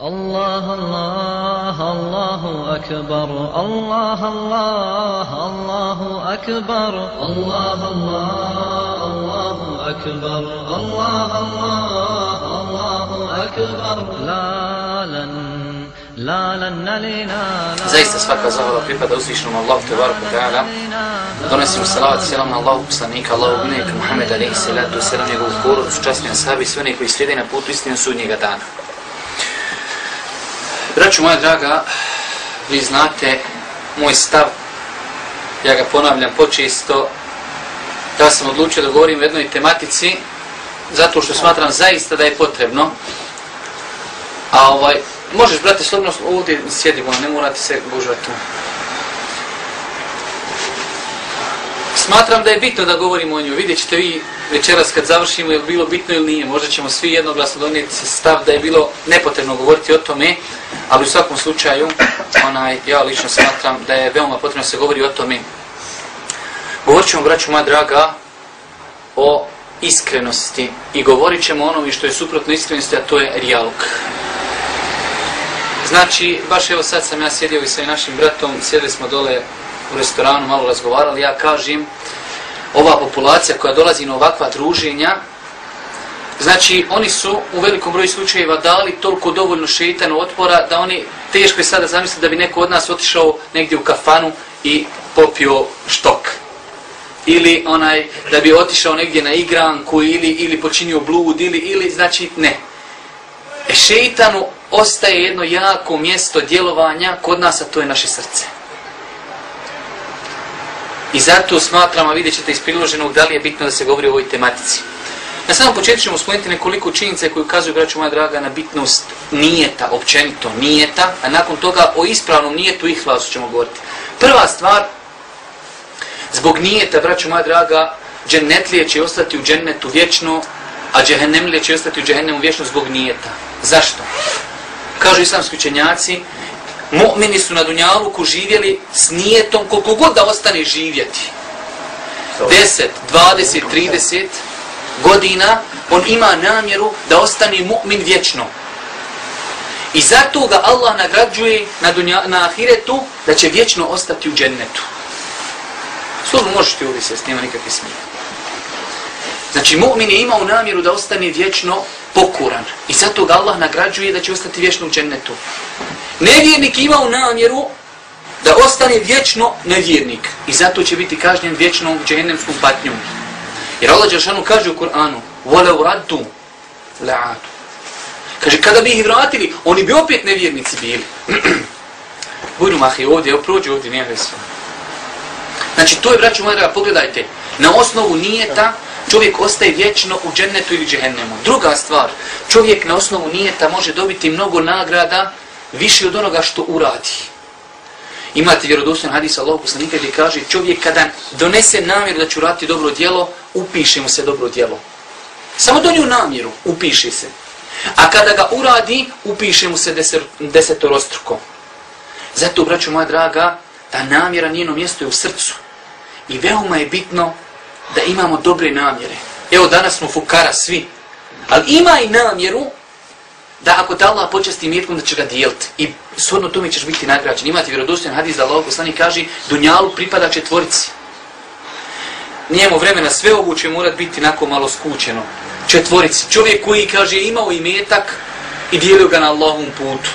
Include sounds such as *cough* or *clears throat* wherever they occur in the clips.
الله الله الله أكبر الله الله الله أكبر الله الله الله أكبر الله الله الله أكبر لا لن لا لن نلينا Zaista svaka zahvala pripada uzvišnom Allahu te barku ta'ala. Donosimo salavat i selam na Allahu poslanika, Allahu unika Muhammed alaihi salatu selam njegovu porodicu, časni ashabi i sve one koji slijede na putu istinu sudnjega dana. Braću moja draga, vi znate moj stav, ja ga ponavljam počisto, ja sam odlučio da govorim o jednoj tematici, zato što smatram zaista da je potrebno, a ovaj, možeš, brate, slobno ovdje sjedimo, ne morate se gužati tu. Smatram da je bitno da govorimo o nju. Vidjet ćete vi večeras kad završimo je bilo bitno ili nije. Možda ćemo svi jednoglasno donijeti stav da je bilo nepotrebno govoriti o tome, ali u svakom slučaju onaj, ja lično smatram da je veoma potrebno se govori o tome. Govorit ćemo, braću moja draga, o iskrenosti i govorit ćemo onome što je suprotno iskrenosti, a to je rijaluk. Znači, baš evo sad sam ja sjedio i sa našim bratom, sjedili smo dole u restoranu, malo razgovarali, ja kažem, ova populacija koja dolazi na ovakva druženja, znači oni su u velikom broju slučajeva dali toliko dovoljno šeitanu otpora da oni teško je sada zamisliti da bi neko od nas otišao negdje u kafanu i popio štok. Ili onaj da bi otišao negdje na igranku ili ili počinio blud ili ili znači ne. E šeitanu ostaje jedno jako mjesto djelovanja kod nas, a to je naše srce. I zato smatramo, vidjet ćete iz priloženog, da li je bitno da se govori o ovoj tematici. Na samom početku ćemo spomenuti nekoliko činjice koje ukazuju, braću moja draga, na bitnost nijeta, općenito nijeta, a nakon toga o ispravnom nijetu i hlasu ćemo govoriti. Prva stvar, zbog nijeta, braću moja draga, džennetlije će ostati u džennetu vječno, a džehennemlije će ostati u džehennemu vječno zbog nijeta. Zašto? Kažu islamski učenjaci, mu'mini su na Dunjaluku živjeli s nijetom koliko god da ostane živjeti. 10, 20, 30 godina on ima namjeru da ostane mu'min vječno. I zato ga Allah nagrađuje na, dunja, na ahiretu da će vječno ostati u džennetu. Slobno možeš ti ovdje s nema nikakve smije. Znači, mu'min je imao namjeru da ostane vječno pokuran. I zato ga Allah nagrađuje da će ostati vječno u džennetu. Nevjernik ima u namjeru da ostane vječno nevjernik. I zato će biti kažnjen vječno u džehennemskom patnjom. Jer Allah Đeršanu kaže u Kur'anu وَلَوْ رَدُّ لَعَدُ Kaže, kada bi ih vratili, oni bi opet nevjernici bili. *clears throat* Budu mahi ovdje, evo prođu ovdje, nije vesu. Znači, to je, braću moja pogledajte, na osnovu nijeta čovjek ostaje vječno u džennetu ili džehennemu. Druga stvar, čovjek na osnovu nijeta može dobiti mnogo nagrada više od onoga što uradi. Imate vjerodostan hadis Allah poslanika gdje kaže čovjek kada donese namjeru da će uraditi dobro djelo, upiše mu se dobro djelo. Samo donio namjeru, upiše se. A kada ga uradi, upiše mu se deser, desetorostruko. Zato, braću moja draga, ta namjera njeno mjesto je u srcu. I veoma je bitno da imamo dobre namjere. Evo danas smo fukara svi. Ali ima i namjeru da ako te Allah počesti mjetkom da će ga dijeliti. I shodno tome ćeš biti nagrađen. Imate vjerodostojan hadis da Allah poslani kaže Dunjalu pripada četvorici. Nijemo vremena sve ovo će morat biti nako malo skućeno. Četvorici. Čovjek koji kaže imao i metak i dijelio ga na Allahom putu.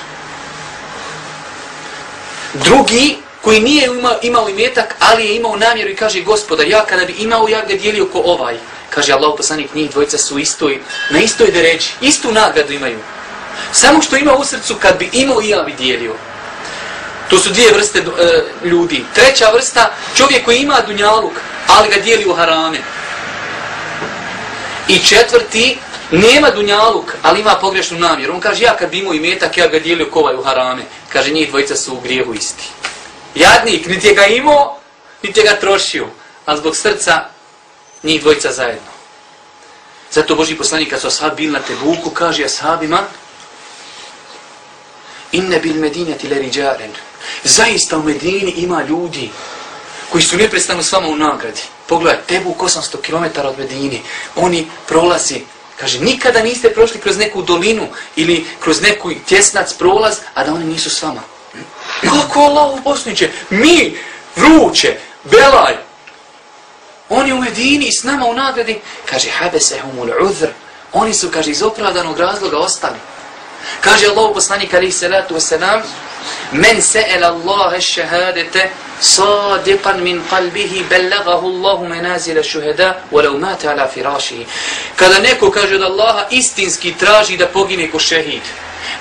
Drugi koji nije imao, imao imetak, ali je imao namjeru i kaže gospoda, ja kada bi imao, ja ga dijelio ko ovaj. Kaže Allah poslanik, njih dvojica su istoj, na istoj deređi, istu nagradu imaju. Samo što ima u srcu, kad bi imao i ja bi dijelio. To su dvije vrste e, ljudi. Treća vrsta, čovjek koji ima dunjaluk, ali ga dijeli u harame. I četvrti, nema dunjaluk, ali ima pogrešnu namjeru. On kaže, ja kad bi imao imetak, ja ga dijelio kovaj u harame. Kaže, njih dvojica su u grijehu isti. Jadnik, niti je ga imao, niti je ga trošio. A zbog srca, njih dvojica zajedno. Zato Boži poslanik, kad su ashab bili na Tebuku, kaže ashabima, inne bil medineti le riđaren. Zaista u Medini ima ljudi koji su neprestano s vama u nagradi. Pogledaj, Tebuk 800 km od Medini, oni prolazi Kaže, nikada niste prošli kroz neku dolinu ili kroz neku tjesnac prolaz, a da oni nisu s vama. Kako Allah u Bosniće? Mi, vruće, belaj. Oni u Medini s nama u nagradi. Kaže, habesehumul udhr. Oni su, kaže, iz opravdanog razloga ostali. Kaže Allah poslanik alaih salatu wasalam, Men se'el Allahe šehadete sadiqan min qalbihi bellagahu Allahu menazila šuheda walau mate ala firašihi. Kada neko kaže od Allaha istinski traži da pogine ko šehid,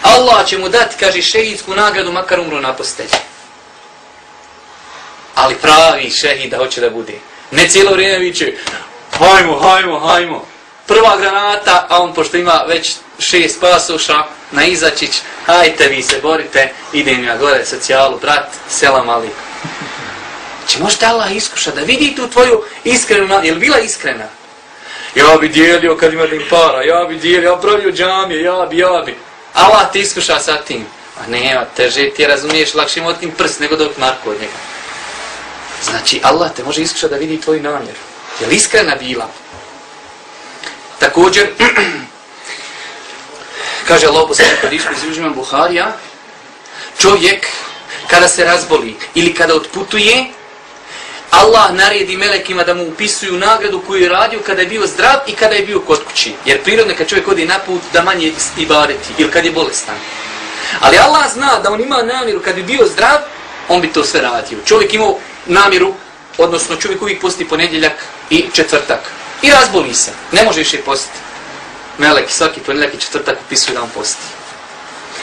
Allah će mu dati, kaže, šehidsku nagradu makar umro na postelji. Ali pravi šehid da hoće da bude. Ne cijelo vrijeme viće, hajmo, hajmo, hajmo. Prva granata, a on pošto ima već šest pasuša na izačić, hajte vi se borite, idem ja gore socijalu, brat, selam ali. Če možete Allah iskuša da vidi tu tvoju iskrenu, je li bila iskrena? Ja bi dijelio kad imam para, ja bi dijelio, ja pravio džamije, ja bi, ja bi. Allah ti iskuša sa tim. A nema, teže ti razumiješ, lakše im tim prst nego dok narko od njega. Znači, Allah te može iskušati da vidi tvoj namjer. Je li iskrena bila? Također, *clears throat* kaže Allah poslanik kod iz izružima Buharija, čovjek kada se razboli ili kada otputuje, Allah naredi melekima da mu upisuju nagradu koju je radio kada je bio zdrav i kada je bio kod kući. Jer prirodno kad čovjek odi na put da manje ibadeti ili kad je bolestan. Ali Allah zna da on ima namjeru kad bi bio zdrav, on bi to sve radio. Čovjek imao namjeru, odnosno čovjek uvijek posti ponedjeljak i četvrtak. I razboli se. Ne može više postiti meleki svaki ponedjeljak i četvrtak upisuju dan posti.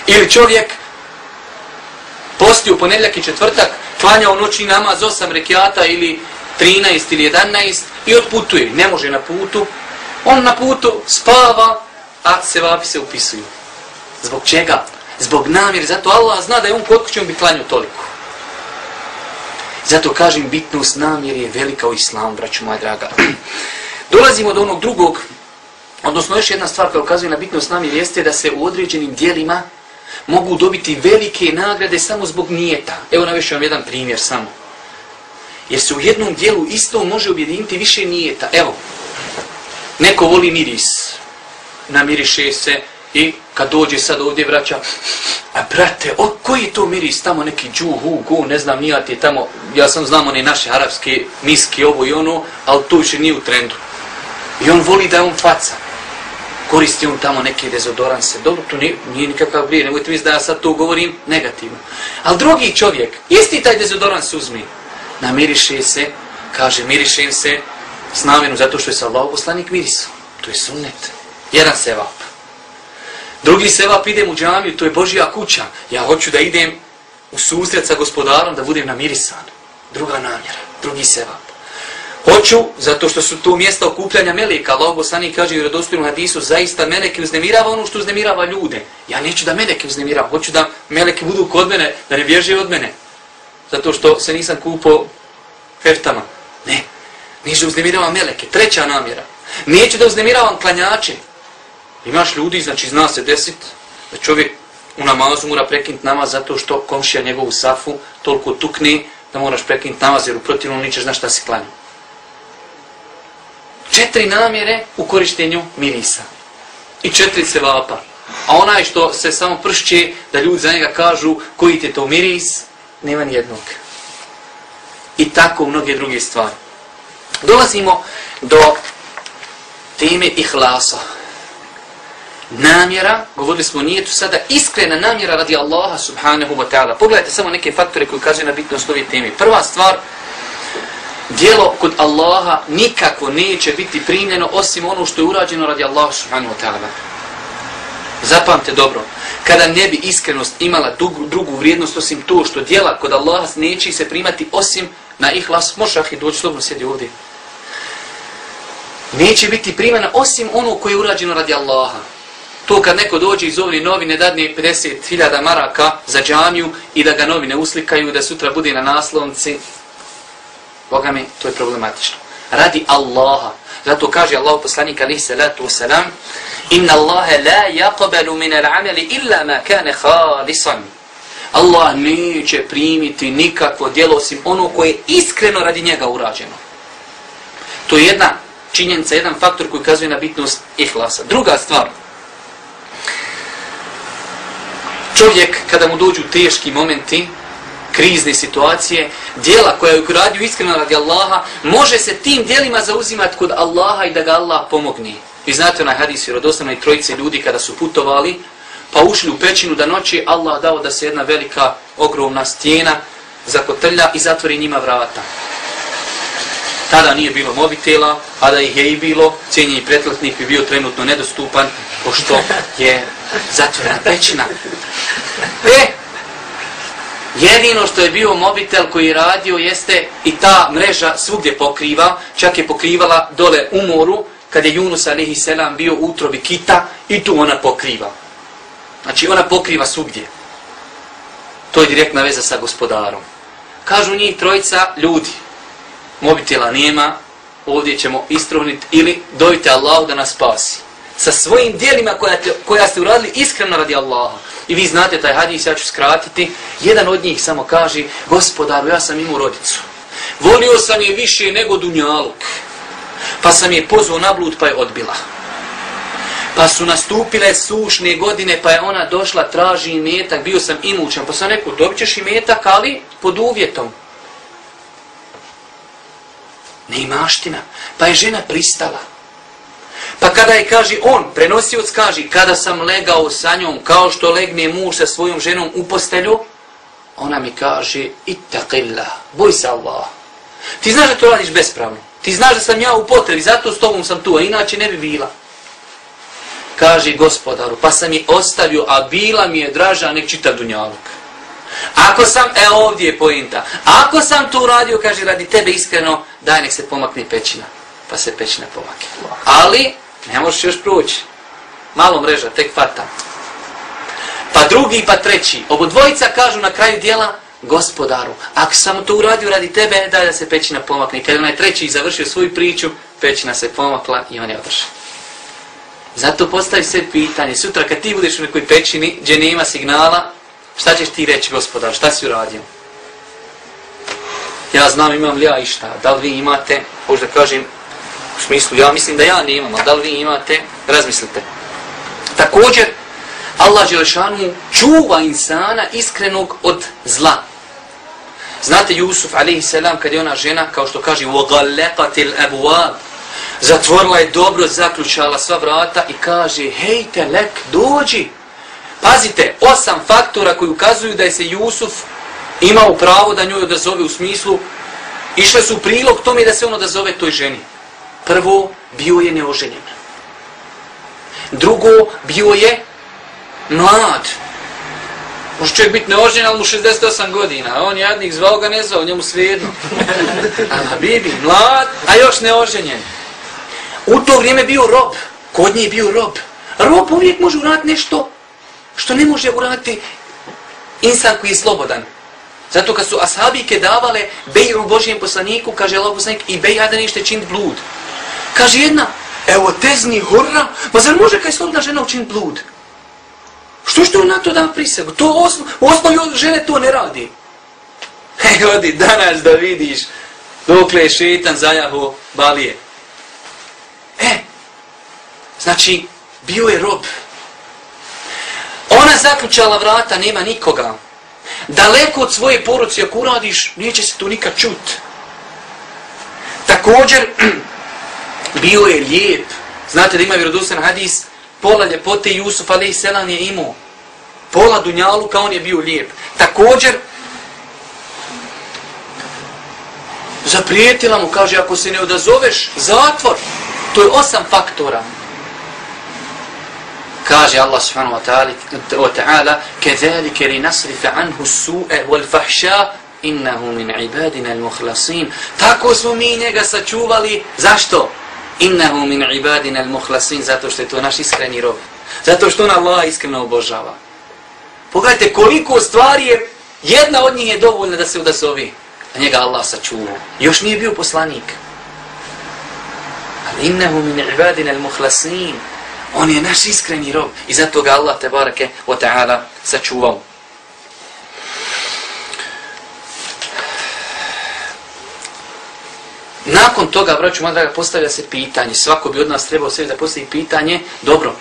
Ili čovjek posti u ponedjeljak i četvrtak, klanja u noći namaz 8 rekiata ili 13 ili 11 i otputuje. Ne može na putu. On na putu spava, a se vapi se upisuju. Zbog čega? Zbog namjer. Zato Allah zna da je on kod kućom bi klanio toliko. Zato kažem, bitnost namjer je velika u islamu, braću moja draga. *clears throat* Dolazimo do onog drugog, odnosno još jedna stvar koja ukazuje na bitnost nami jeste da se u određenim dijelima mogu dobiti velike nagrade samo zbog nijeta. Evo navešću vam jedan primjer samo. Jer se u jednom dijelu isto može objediniti više nijeta. Evo, neko voli miris, namiriše se i kad dođe sad ovdje vraća, a brate, o, koji je to miris tamo neki džuhu, go, ne znam, nijat je tamo, ja sam znam one naše arapske miski, ovo i ono, ali to više nije u trendu. I on voli da je on faca koristi on tamo neke dezodoranse. Dobro, to nije, nije nikakav grije, nemojte mi da ja sad to govorim negativno. Ali drugi čovjek, isti taj dezodorans uzmi, namiriše se, kaže, mirišem se s namjerom zato što je sa Allah poslanik mirisao. To je sunnet. Jedan sevap. Drugi sevap, idem u džamiju, to je Božija kuća. Ja hoću da idem u susret sa gospodarom, da budem namirisan. Druga namjera, drugi sevap. Hoću, zato što su to mjesta okupljanja meleka. Allah Bosani kaže u radostojnom hadisu, zaista meleke uznemirava ono što uznemirava ljude. Ja neću da meleke uznemirava, hoću da meleke budu kod mene, da ne bježe od mene. Zato što se nisam kupo heftama. Ne, neću da uznemirava meleke. Treća namjera. Neću da uznemiravam klanjače. Imaš ljudi, znači zna se desit, da čovjek u namazu mora prekinuti namaz zato što komšija njegovu safu toliko tukne da moraš prekinuti namaz jer u protivnom ničeš znaš šta se klanja četiri namjere u korištenju mirisa. I četiri sevapa. A onaj što se samo pršće da ljudi za njega kažu koji te to miris, nema ni jednog. I tako mnoge druge stvari. Dolazimo do teme ihlasa. Namjera, govorili smo nije tu sada iskrena namjera radi Allaha subhanahu wa ta'ala. Pogledajte samo neke faktore koji ukazuju na bitnost ove teme. Prva stvar, djelo kod Allaha nikako neće biti primljeno osim ono što je urađeno radi Allaha subhanahu wa ta'ala. Zapamte dobro, kada ne bi iskrenost imala drugu, drugu vrijednost osim to što djela kod Allaha neće se primati osim na ihlas, može i doći slobno sjedi ovdje. Neće biti primjena osim ono koje je urađeno radi Allaha. To kad neko dođe iz ovih novine dadne 50.000 maraka za džamiju i da ga novine uslikaju da sutra bude na naslovnici, Boga mi, to je problematično. Radi Allaha. Zato kaže Allah poslanik alaihi salatu wasalam Inna Allahe la yaqbalu min al-amali illa ma kane khalisan. Allah neće primiti nikakvo djelo osim ono koje je iskreno radi njega urađeno. To je jedna činjenica, jedan faktor koji kazuje na bitnost ihlasa. Druga stvar, čovjek kada mu dođu teški momenti, krizne situacije, dijela koja je uradio iskreno radi Allaha, može se tim dijelima zauzimati kod Allaha i da ga Allah pomogne. Vi znate onaj hadis vjerodostavnoj trojice ljudi kada su putovali, pa ušli u pećinu da noći, Allah dao da se jedna velika, ogromna stijena zakotrlja i zatvori njima vrata. Tada nije bilo mobitela, a da ih je i bilo, cijenjeni pretletnik bi bio trenutno nedostupan, pošto je zatvorena pećina. E, jedino što je bio mobitel koji je radio jeste i ta mreža svugdje pokriva, čak je pokrivala dole u moru, kad je Junus alihi selam bio u utrobi kita i tu ona pokriva. Znači ona pokriva svugdje. To je direktna veza sa gospodarom. Kažu njih trojica ljudi, mobitela nema, ovdje ćemo istruhniti ili dojte Allahu da nas spasi. Sa svojim dijelima koja, te, koja ste uradili iskreno radi Allaha. I vi znate taj hadis, ja ću skratiti. Jedan od njih samo kaže, gospodaru, ja sam imao rodicu. Volio sam je više nego dunjaluk. Pa sam je pozvao na blud, pa je odbila. Pa su nastupile sušne godine, pa je ona došla, traži imetak, bio sam imućan. Pa sam rekao, dobit ćeš imetak, ali pod uvjetom. Ne imaština. Pa je žena pristala. Pa kada je, kaže, on, prenosioc, kaže, kada sam legao sa njom, kao što legne muž sa svojom ženom u postelju, ona mi kaže, ittaqillah, boj se Allah. Ti znaš da to radiš bespravno. Ti znaš da sam ja u potrebi, zato s tobom sam tu, a inače ne bi bila. Kaže gospodaru, pa sam je ostavio, a bila mi je draža nek čita dunjaluk. Ako sam, e ovdje je pojenta, ako sam to uradio, kaže, radi tebe iskreno, daj nek se pomakne pećina. Pa se pećina pomake. Ali, ne možeš još proći. Malo mreža, tek fata. Pa drugi, pa treći. Obo dvojica kažu na kraju dijela, gospodaru, ako sam to uradio radi tebe, daj da se pećina pomakne. I kada onaj treći završio svoju priču, pećina se pomakla i on je održao. Zato postavi sve pitanje. Sutra kad ti budeš u nekoj pećini, gdje nema signala, šta ćeš ti reći gospodar, šta si uradio? Ja znam imam li ja išta, da li vi imate, možda kažem, u smislu, ja mislim da ja nemam, ali da li vi imate, razmislite. Također, Allah Đelešanu čuva insana iskrenog od zla. Znate Jusuf a.s. kad je ona žena, kao što kaže, وَغَلَّقَتِ الْأَبُوَابِ Zatvorila je dobro, zaključala sva vrata i kaže, hej telek, dođi. Pazite, osam faktora koji ukazuju da je se Jusuf imao pravo da njoj odazove u smislu, išle su u prilog tome da se on odazove toj ženi. Prvo, bio je neoženjen. Drugo, bio je mlad. Može čovjek biti neoženjen, ali mu 68 godina. A on jadnik zvao ga ne zvao, njemu svejedno. *laughs* A bibi, mlad, a još neoženjen. U to vrijeme bio rob. Kod nje bio rob. Rob uvijek može uraditi nešto što ne može uraditi insan koji je slobodan. Zato kad su ashabike davale beju Božijem poslaniku, kaže Allah poslanik, i bej da nište čin blud. Kaže jedna, evo tezni hurra, ma zar može kaj slobodna žena učiniti blud? Što što na to da prisegu? To osno, osnovi žene to ne radi. *laughs* He, odi danas da vidiš dokle je šetan zajaho balije. E, znači, bio je rob. Ona zaključala vrata, nema nikoga. Daleko od svoje poruci, ako uradiš, neće se to nikad čut. Također, *clears throat* bio je lijep. Znate da ima vjerodosan hadis, pola ljepote Jusuf alaih selam je imao. Pola dunjalu kao on je bio lijep. Također, zaprijetila mu, kaže, ako se ne odazoveš, zatvor. To je osam faktora. Kaže Allah subhanahu wa ta'ala كَذَلِكَ لِنَصْرِفَ عَنْهُ السُّوءَ وَالْفَحْشَاءِ إِنَّهُ مِنْ عِبَادِنَا الْمُخْلَصِينَ Tako smo mi njega sačuvali. Zašto? innehu min ibadina al-mukhlasin zato što je to naš iskreni rob. Zato što on Allah iskreno obožava. Pogledajte koliko stvari je, jedna od njih je dovoljna da se udazovi. A njega Allah sačuvao. Još nije bio poslanik. Ali innehu min ibadina al-mukhlasin. On je naš iskreni rob. I zato ga Allah, tebareke, o ta'ala, sačuvao. Nakon toga, braću moja draga, postavlja se pitanje. Svako bi od nas trebao sebi da postavi pitanje. Dobro.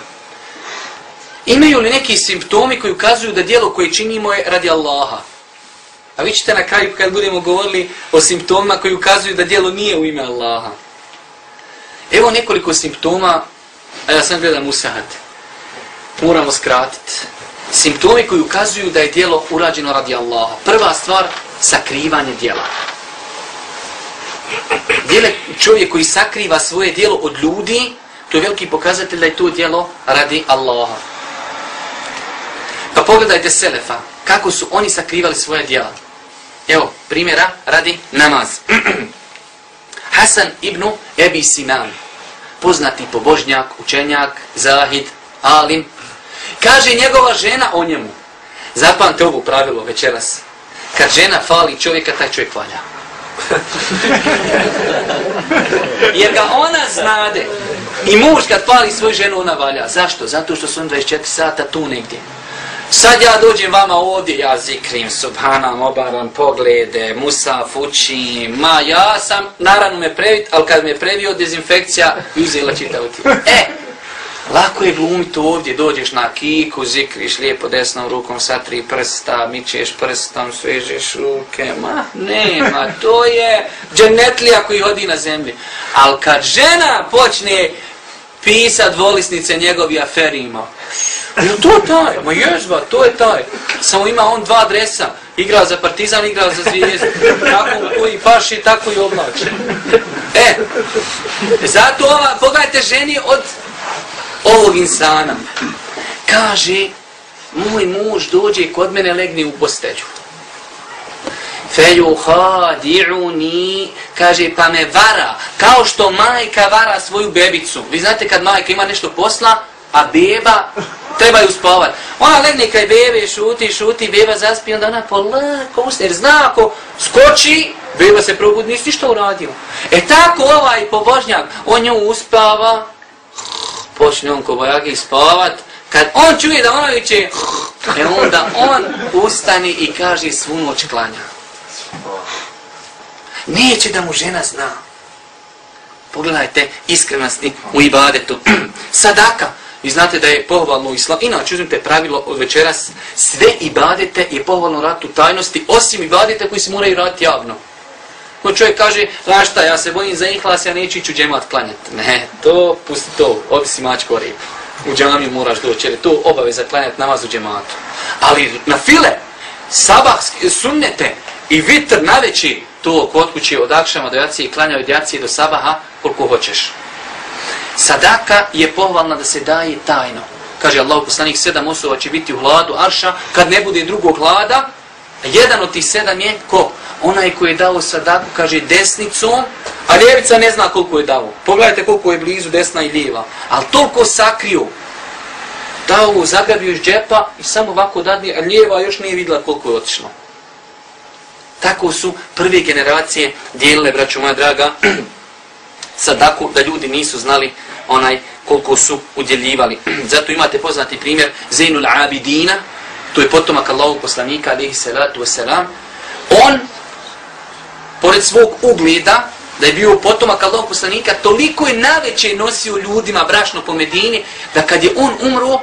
Imaju li neki simptomi koji ukazuju da dijelo koje činimo je radi Allaha? A vi ćete na kraju kad budemo govorili o simptomima koji ukazuju da dijelo nije u ime Allaha. Evo nekoliko simptoma, a ja sam gledam usahat. Moramo skratiti. Simptomi koji ukazuju da je dijelo urađeno radi Allaha. Prva stvar, sakrivanje dijela. Djele čovjek koji sakriva svoje dijelo od ljudi, to je veliki pokazatelj da je to dijelo radi Allaha. Pa pogledajte Selefa, kako su oni sakrivali svoje dijela. Evo, primjera radi namaz. *clears throat* Hasan ibn Ebi Sinan, poznati pobožnjak, učenjak, zahid, alim, kaže njegova žena o njemu. Zapamte ovo pravilo večeras. Kad žena fali čovjeka, taj čovjek valja. Jer ga ona znade. I muž kad pali svoju ženu, ona valja. Zašto? Zato što su on 24 sata tu negdje. Sad ja dođem vama ovdje, ja zikrim, subhanam, obaram poglede, musa, učim, ma ja sam, naravno me previt, ali kad me previo dezinfekcija, uzela čitav ti. E, lako je glumiti ovdje, dođeš na kiku, zikriš lijepo desnom rukom sa tri prsta, mičeš prstom, svežeš ruke, ma nema, to je dženetlija koji hodi na zemlji. Ali kad žena počne pisat volisnice njegovi aferima, Je to taj? Ma jezba, to je taj. Samo ima on dva dresa. Igra za partizan, igra za zvijezdu. Tako koji paši, tako i oblači. E, zato ova, pogledajte ženi od ovog insana. Kaže, moj muž dođe kod mene, legni u postelju. Feju hadi'uni, kaže, pa me vara, kao što majka vara svoju bebicu. Vi znate kad majka ima nešto posla, a beba trebaju spavati. Ona legne kaj bebe, šuti, šuti, beba zaspi, onda ona polako usne, jer zna ako skoči, beba se probudi, nisi što uradio. E tako ovaj pobožnjak, on nju uspava, počne on ko bojagi spavat, kad on čuje da ona viće, e onda on ustani i kaže svu noć klanja. Neće da mu žena zna. Pogledajte iskrenosti u ibadetu. *clears throat* Sadaka. Vi znate da je pohvalno u islamu. Inače, uzmite pravilo od večeras. Sve ibadete je pohvalno ratu u tajnosti, osim ibadete koji se moraju raditi javno. Ko čovjek kaže, znaš šta, ja se bojim za ihlas, ja neću ići u džemat klanjati. Ne, to, pusti to, ovisi mačko rib. U džamiju moraš doći, jer je to obaveza klanjati namaz u džematu. Ali na file, sabah, sunnete i vitr na veći, to kod kuće od akšama do jacije i klanja od jacije do sabaha, koliko hoćeš. Sadaka je pohvalna da se daje tajno. Kaže Allah poslanik, sedam osoba će biti u hladu Arša, kad ne bude drugog hlada, jedan od tih sedam je ko? Onaj koji je dao sadaku, kaže desnicom, a ljevica ne zna koliko je dao. Pogledajte koliko je blizu desna i lijeva. Ali toliko sakrio, Dao u zagrabio iz džepa i samo ovako dadni, a lijeva još nije vidjela koliko je otišlo. Tako su prve generacije dijelile, braću moja draga, *clears throat* sadaku da ljudi nisu znali onaj koliko su udjeljivali. *clears throat* Zato imate poznati primjer Zainul Abidina, to je potomak Allahog poslanika, alihi salatu wasalam. On, pored svog ugleda, da je bio potomak Allahog poslanika, toliko je naveće nosio ljudima brašno po Medini, da kad je on umro,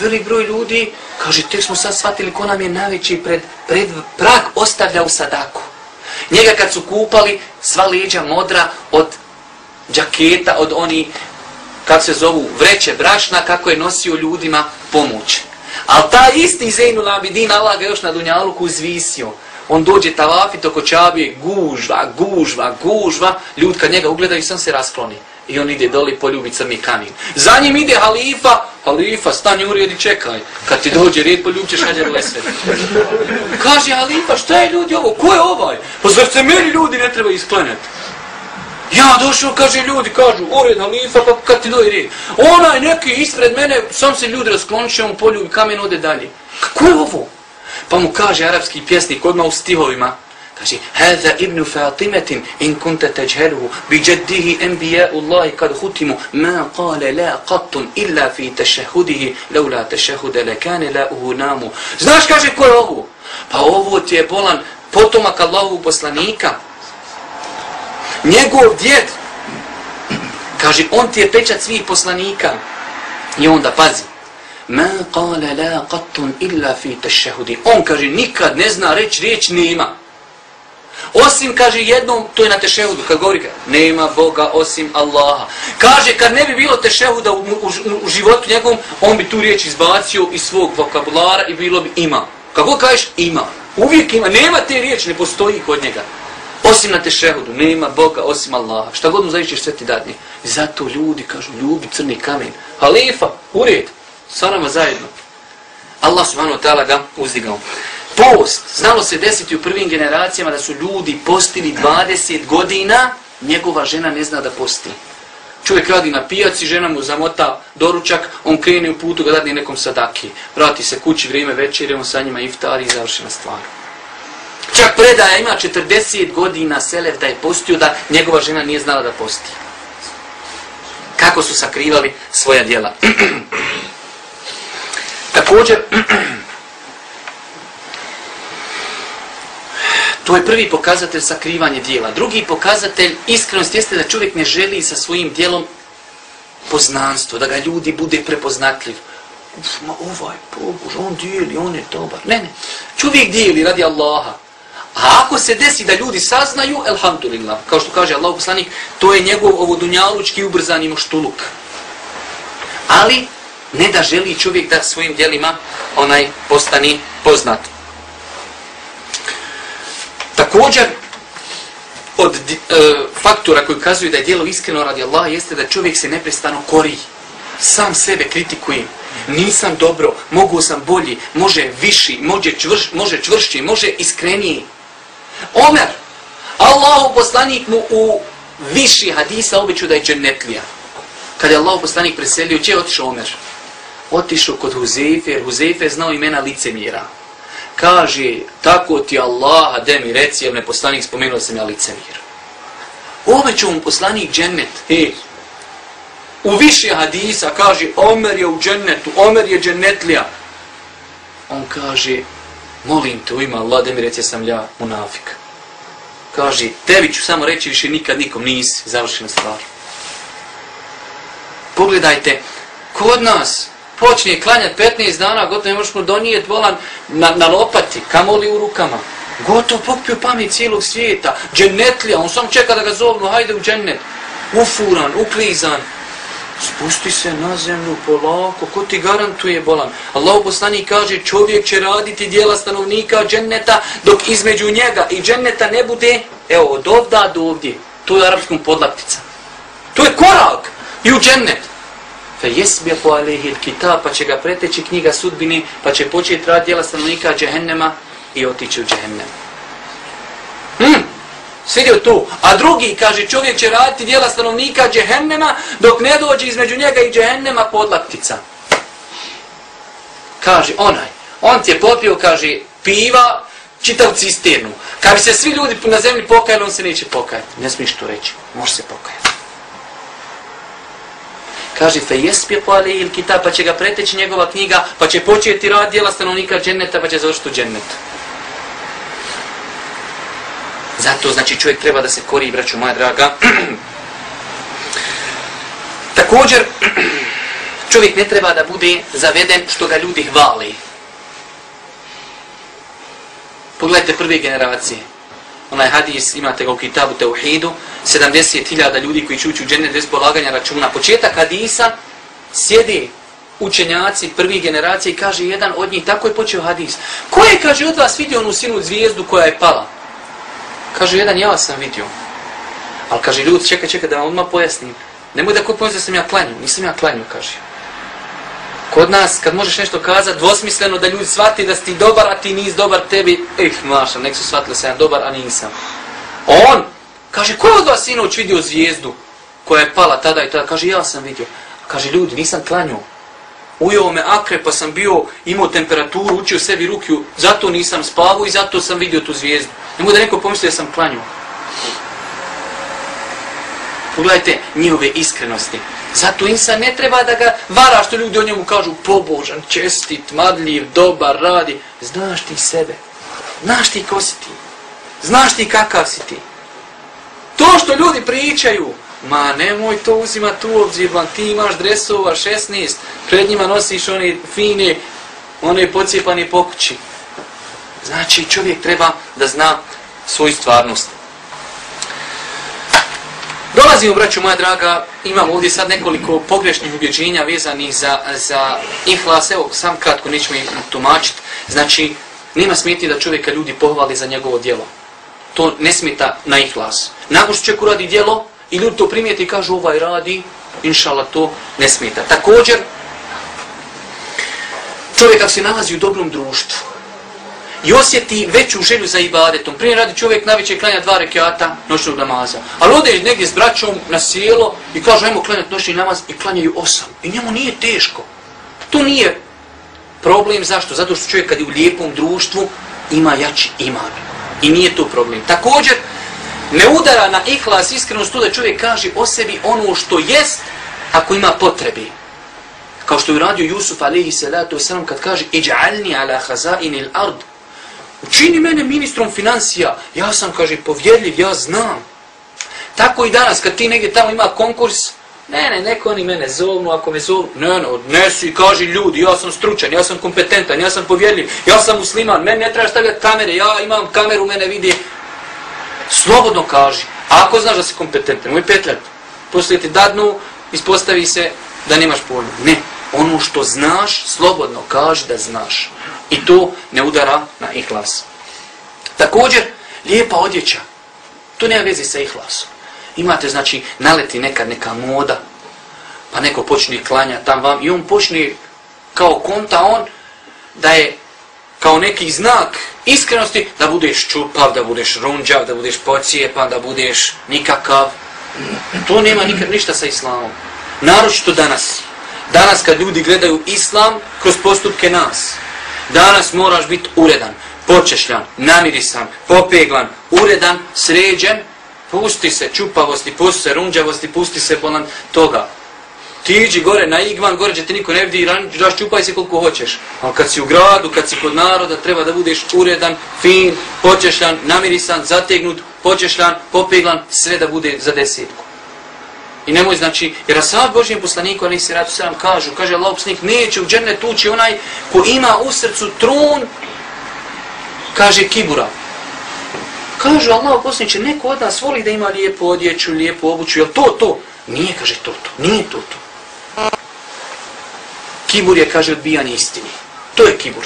velik broj ljudi, kaže, tek smo sad shvatili ko nam je najveći pred, pred prag ostavlja u sadaku. Njega kad su kupali, sva leđa modra od džaketa od oni, kako se zovu, vreće brašna, kako je nosio ljudima pomoć. Ali ta isti Zainul Abidin, Allah ga još na Dunjaluku izvisio. On dođe talafit oko čabije, gužva, gužva, gužva, ljud kad njega ugledaju, sam se raskloni. I on ide doli poljubit sa Mikanin. Za njim ide halifa, halifa, stani u red i čekaj. Kad ti dođe red, poljubit ćeš hađer lesve. Kaže halifa, šta je ljudi ovo? Ko je ovaj? Pa zar se meni ljudi ne treba isklanjati? Ja došao, kaže ljudi, kažu, ured halifa, pa kad ti dođe red. Onaj neki ispred mene, sam se ljudi raskloniče, on poljubi kamen, ode dalje. Kako je ovo? Pa mu kaže arapski pjesnik, odmah u stihovima, kaže, Hada ibn Fatimetin, in kunta teđheruhu, bi džeddihi enbija'u Allahi kad hutimu, ma kale la qattun illa fi tešehudihi, leula tešehude lekane la uhunamu. Znaš, kaže, ko je ovo? Pa ovo ti je bolan potomak Allahovu poslanika, Njegov djed, kaže, on ti je pečat svih poslanika. I onda, pazi, Ma qala la qattun illa fi tashahudi. On kaže nikad ne zna reći riječ nema. Osim, kaže, jednom, to je na tešehudu, kad govori, nema Boga osim Allaha. Kaže, kad ne bi bilo tešehuda u, u, u životu njegovom, on bi tu riječ izbacio iz svog vokabulara i bilo bi ima. Kako kažeš? Ima. Uvijek ima. Nema te riječi, ne postoji kod njega. Osim na tešehudu, nema Boga osim Allaha. Šta god mu zavišćeš sve ti dadnje. Zato ljudi kažu, ljubi crni kamen. Halifa, ured, sa nama zajedno. Allah subhanahu wa ta'ala ga uzdigao. Post, znalo se desiti u prvim generacijama da su ljudi postili 20 godina, njegova žena ne zna da posti. Čovjek radi na pijaci, žena mu zamota doručak, on krene u putu, ga radi nekom sadaki. Vrati se kući, vrijeme večer, on sa njima iftari i završena stvar. Čak predaja ima 40 godina Selev da je postio, da njegova žena nije znala da posti. Kako su sakrivali svoja djela. *clears throat* Također, To je prvi pokazatelj sakrivanje dijela. Drugi pokazatelj iskrenost jeste da čovjek ne želi sa svojim dijelom poznanstvo, da ga ljudi bude prepoznatljiv. Uf, ma ovaj pobož, on dijeli, on je dobar. Ne, ne. Čovjek dijeli radi Allaha. A ako se desi da ljudi saznaju, elhamdulillah, kao što kaže Allah poslanik, to je njegov ovo dunjalučki ubrzani moštuluk. Ali, ne da želi čovjek da svojim dijelima onaj postani poznat. Također, od e, faktora koji kazuju da je dijelo iskreno radi Allaha jeste da čovjek se neprestano kori. Sam sebe kritikuje. Nisam dobro, mogu sam bolji, može viši, može, čvrš, može čvršći, može iskreniji. Omer, Allahu poslanik mu u viši hadisa običu da je džennetlija. Kad je Allahu poslanik preselio, gdje je otišao Omer? Otišao kod Huzeife, jer Huzeife je znao imena licemjera kaže, tako ti Allaha, de mi reci, jer me poslanik spomenuo sam ja licemir. Ove ću mu poslanik džennet, he, u više hadisa kaže, Omer je u džennetu, Omer je džennetlija. On kaže, molim te u ima Allah, de mi reci, sam ja munafik. Kaže, tebi ću samo reći, više nikad nikom nisi, završena stvar. Pogledajte, kod nas, počne klanjati 15 dana, gotovo ne možeš mu donijeti volan na, na lopati, kamoli u rukama. Gotovo pokupio pamet cijelog svijeta. Džennetlija, on sam čeka da ga zovnu, hajde u džennet. Ufuran, uklizan. Spusti se na zemlju polako, ko ti garantuje bolan? Allah poslani kaže, čovjek će raditi dijela stanovnika dženneta, dok između njega i dženneta ne bude, evo, od ovda do ovdje. To je arapskom podlaktica. To je korak i u džennet fe jesbiqu alihi il kitab, pa će ga preteći knjiga sudbini, pa će početi rad djela stanovnika džehennema i otići u džehennem. Hmm, svidio tu. A drugi, kaže, čovjek će raditi djela stanovnika džehennema, dok ne dođe između njega i džehennema podlaktica. Kaže, onaj, on ti je popio, kaže, piva, čitav cisternu. Kad bi se svi ljudi na zemlji pokajali, on se neće pokajati. Ne smiješ to reći, može se pokajati kaže fe jespi ali il kitab pa će ga preteći njegova knjiga pa će početi rad djela stanovnika dženneta pa će završiti u džennetu. Zato znači čovjek treba da se kori braćo moja draga. *clears throat* Također *clears throat* čovjek ne treba da bude zaveden što ga ljudi hvali. Pogledajte prve generacije onaj hadis imate ga u kitabu Teuhidu 70.000 ljudi koji će ući u džennet bez polaganja računa. Početak hadisa sjedi učenjaci prvi generacije i kaže jedan od njih, tako je počeo hadis. Ko je, kaže, od vas vidio onu sinu zvijezdu koja je pala? Kaže, jedan ja sam vidio. Ali kaže, ljudi, čekaj, čekaj, da vam odmah pojasnim. Nemoj da ko pojasnim da sam ja klanju. Nisam ja klanju, kaže. Kod nas, kad možeš nešto kazati, dvosmisleno da ljudi shvati da si ti dobar, a ti nis dobar tebi, ih, maša, nek su shvatili sam ja dobar, a nisam. On, Kaže, ko je od vas sinoć vidio zvijezdu koja je pala tada i tada? Kaže, ja sam vidio. Kaže, ljudi, nisam klanio. Ujeo me akre, pa sam bio, imao temperaturu, učio sebi rukiju, zato nisam spavao i zato sam vidio tu zvijezdu. Ne da neko pomisli da sam klanio. Pogledajte njihove iskrenosti. Zato insan ne treba da ga vara što ljudi o njemu kažu pobožan, čestit, madljiv, dobar, radi. Znaš ti sebe. Znaš ti ko si ti. Znaš ti kakav si ti. To što ljudi pričaju, ma nemoj to uzimati u obzir, vam ti imaš dresova 16, pred njima nosiš one fine, one pocijepane pokući. Znači čovjek treba da zna svoju stvarnost. Dolazimo, braću moja draga, imam ovdje sad nekoliko pogrešnih ubjeđenja vezanih za, za ihlas. Evo, sam kratko nećemo ih tumačiti. Znači, nema smeti da čovjeka ljudi pohvali za njegovo djelo. To ne smeta na ihlas. Nakon što čovjek uradi djelo i ljudi to primijeti i kažu ovaj radi, inšala to ne smeta. Također, čovjek ako se nalazi u dobrom društvu, i osjeti veću želju za ibadetom. Prije radi čovjek najveće klanja dva rekiata noćnog namaza. Ali ode negdje s braćom na sjelo i kaže ajmo klanjati noćni namaz i klanjaju osam. I njemu nije teško. To nije problem. Zašto? Zato što čovjek kad je u lijepom društvu ima jači iman. I nije to problem. Također, ne udara na ihlas iskrenost to da čovjek kaže o sebi ono što jest ako ima potrebi. Kao što je uradio Jusuf alaihi salatu wasalam kad kaže iđ'alni ala hazainil ard Čini mene ministrom financija. Ja sam, kaže, povjerljiv, ja znam. Tako i danas, kad ti negdje tamo ima konkurs, ne, ne, neko oni mene zovnu, ako me zovnu, ne, ne, odnesu i kaži ljudi, ja sam stručan, ja sam kompetentan, ja sam povjerljiv, ja sam musliman, meni ne treba stavljati kamere, ja imam kameru, mene vidi. Slobodno kaži. Ako znaš da si kompetentan, moj petljat, poslije ti dadnu, ispostavi se da nemaš pojma. Ne, ono što znaš, slobodno kaži da znaš. I to ne udara na ihlas. Također, lijepa odjeća. To nema veze sa ihlasom. Imate, znači, naleti nekad neka moda, pa neko počne klanja tam vam i on počne kao konta on da je kao neki znak iskrenosti da budeš čupav, da budeš runđav, da budeš pocijepan, da budeš nikakav. To nema nikad ništa sa islamom. Naročito danas. Danas kad ljudi gledaju islam kroz postupke nas. Danas moraš biti uredan, počešljan, namirisan, popeglan, uredan, sređen. Pusti se čupavosti, pusti se runđavosti, pusti se bolan toga. Ti iđi gore na igvan, gore će ti niko ne vidi, raš čupaj se koliko hoćeš. Ali kad si u gradu, kad si kod naroda, treba da budeš uredan, fin, počešljan, namirisan, zategnut, počešljan, popeglan, sve da bude za desetku. I nemoj znači, jer sad Božijem poslaniku, ali se ratu sam kažu, kaže Allah poslanik, neće u džerne tući onaj ko ima u srcu trun, kaže kibura. Kažu Allah poslaniće, neko od nas voli da ima lijepu odjeću, lijepu obuću, jel to to? Nije, kaže to to, nije to to. Kibur je, kaže, odbijanje istini. To je kibur.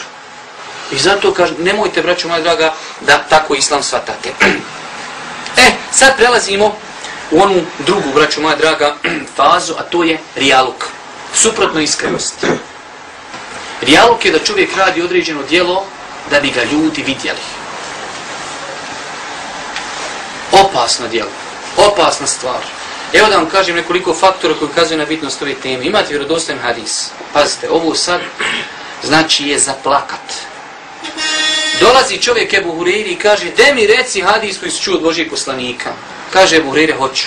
I zato kaže, nemojte, braću moja draga, da tako islam svatate. *clears throat* e, sad prelazimo u onu drugu, braću moja draga, *clears throat* fazu, a to je rijaluk. Suprotno iskrenost. Rijaluk je da čovjek radi određeno dijelo da bi ga ljudi vidjeli. Opasno dijelo. Opasna stvar. Evo da vam kažem nekoliko faktora koji ukazuju na bitnost ove teme. Imate vjerodostojen hadis. Pazite, ovo sad znači je zaplakat. Dolazi čovjek Ebu Hureyri i kaže, de mi reci hadis koji su čuo od Božijeg poslanika. Kaže Ebu Hureyre, hoću.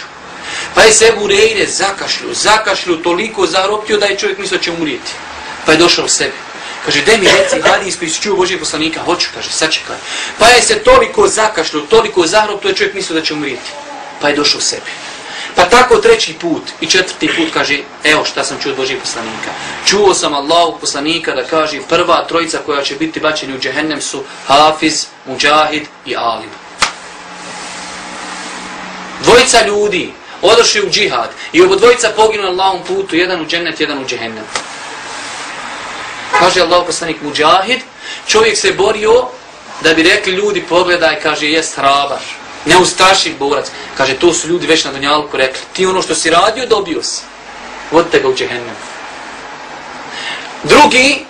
Pa je se Ebu Hureyre zakašlju, zakašlju toliko zaroptio da je čovjek mislio će umrijeti. Pa je došao u sebe. Kaže, de mi reci hadis koji su čuo Božijeg poslanika. Hoću, kaže, sačekaj. Pa je se toliko zakašlju, toliko zaroptio da je čovjek mislio da će umrijeti. Pa je došao u sebe. Pa tako treći put i četvrti put kaže, evo šta sam čuo od Božih poslanika. Čuo sam Allahog poslanika da kaže prva trojica koja će biti bačeni u džehennem su Hafiz, Mujahid i Alim. Dvojica ljudi odošli u džihad i obo dvojica poginu na Allahom putu, jedan u džennet, jedan u džehennem. Kaže Allah poslanik Mujahid, čovjek se borio da bi rekli ljudi pogledaj, kaže, jest hrabar neustrašiv borac. Kaže, to su ljudi već na Dunjalku rekli. Ti ono što si radio, dobio si. Vodite ga u džehennem. Drugi,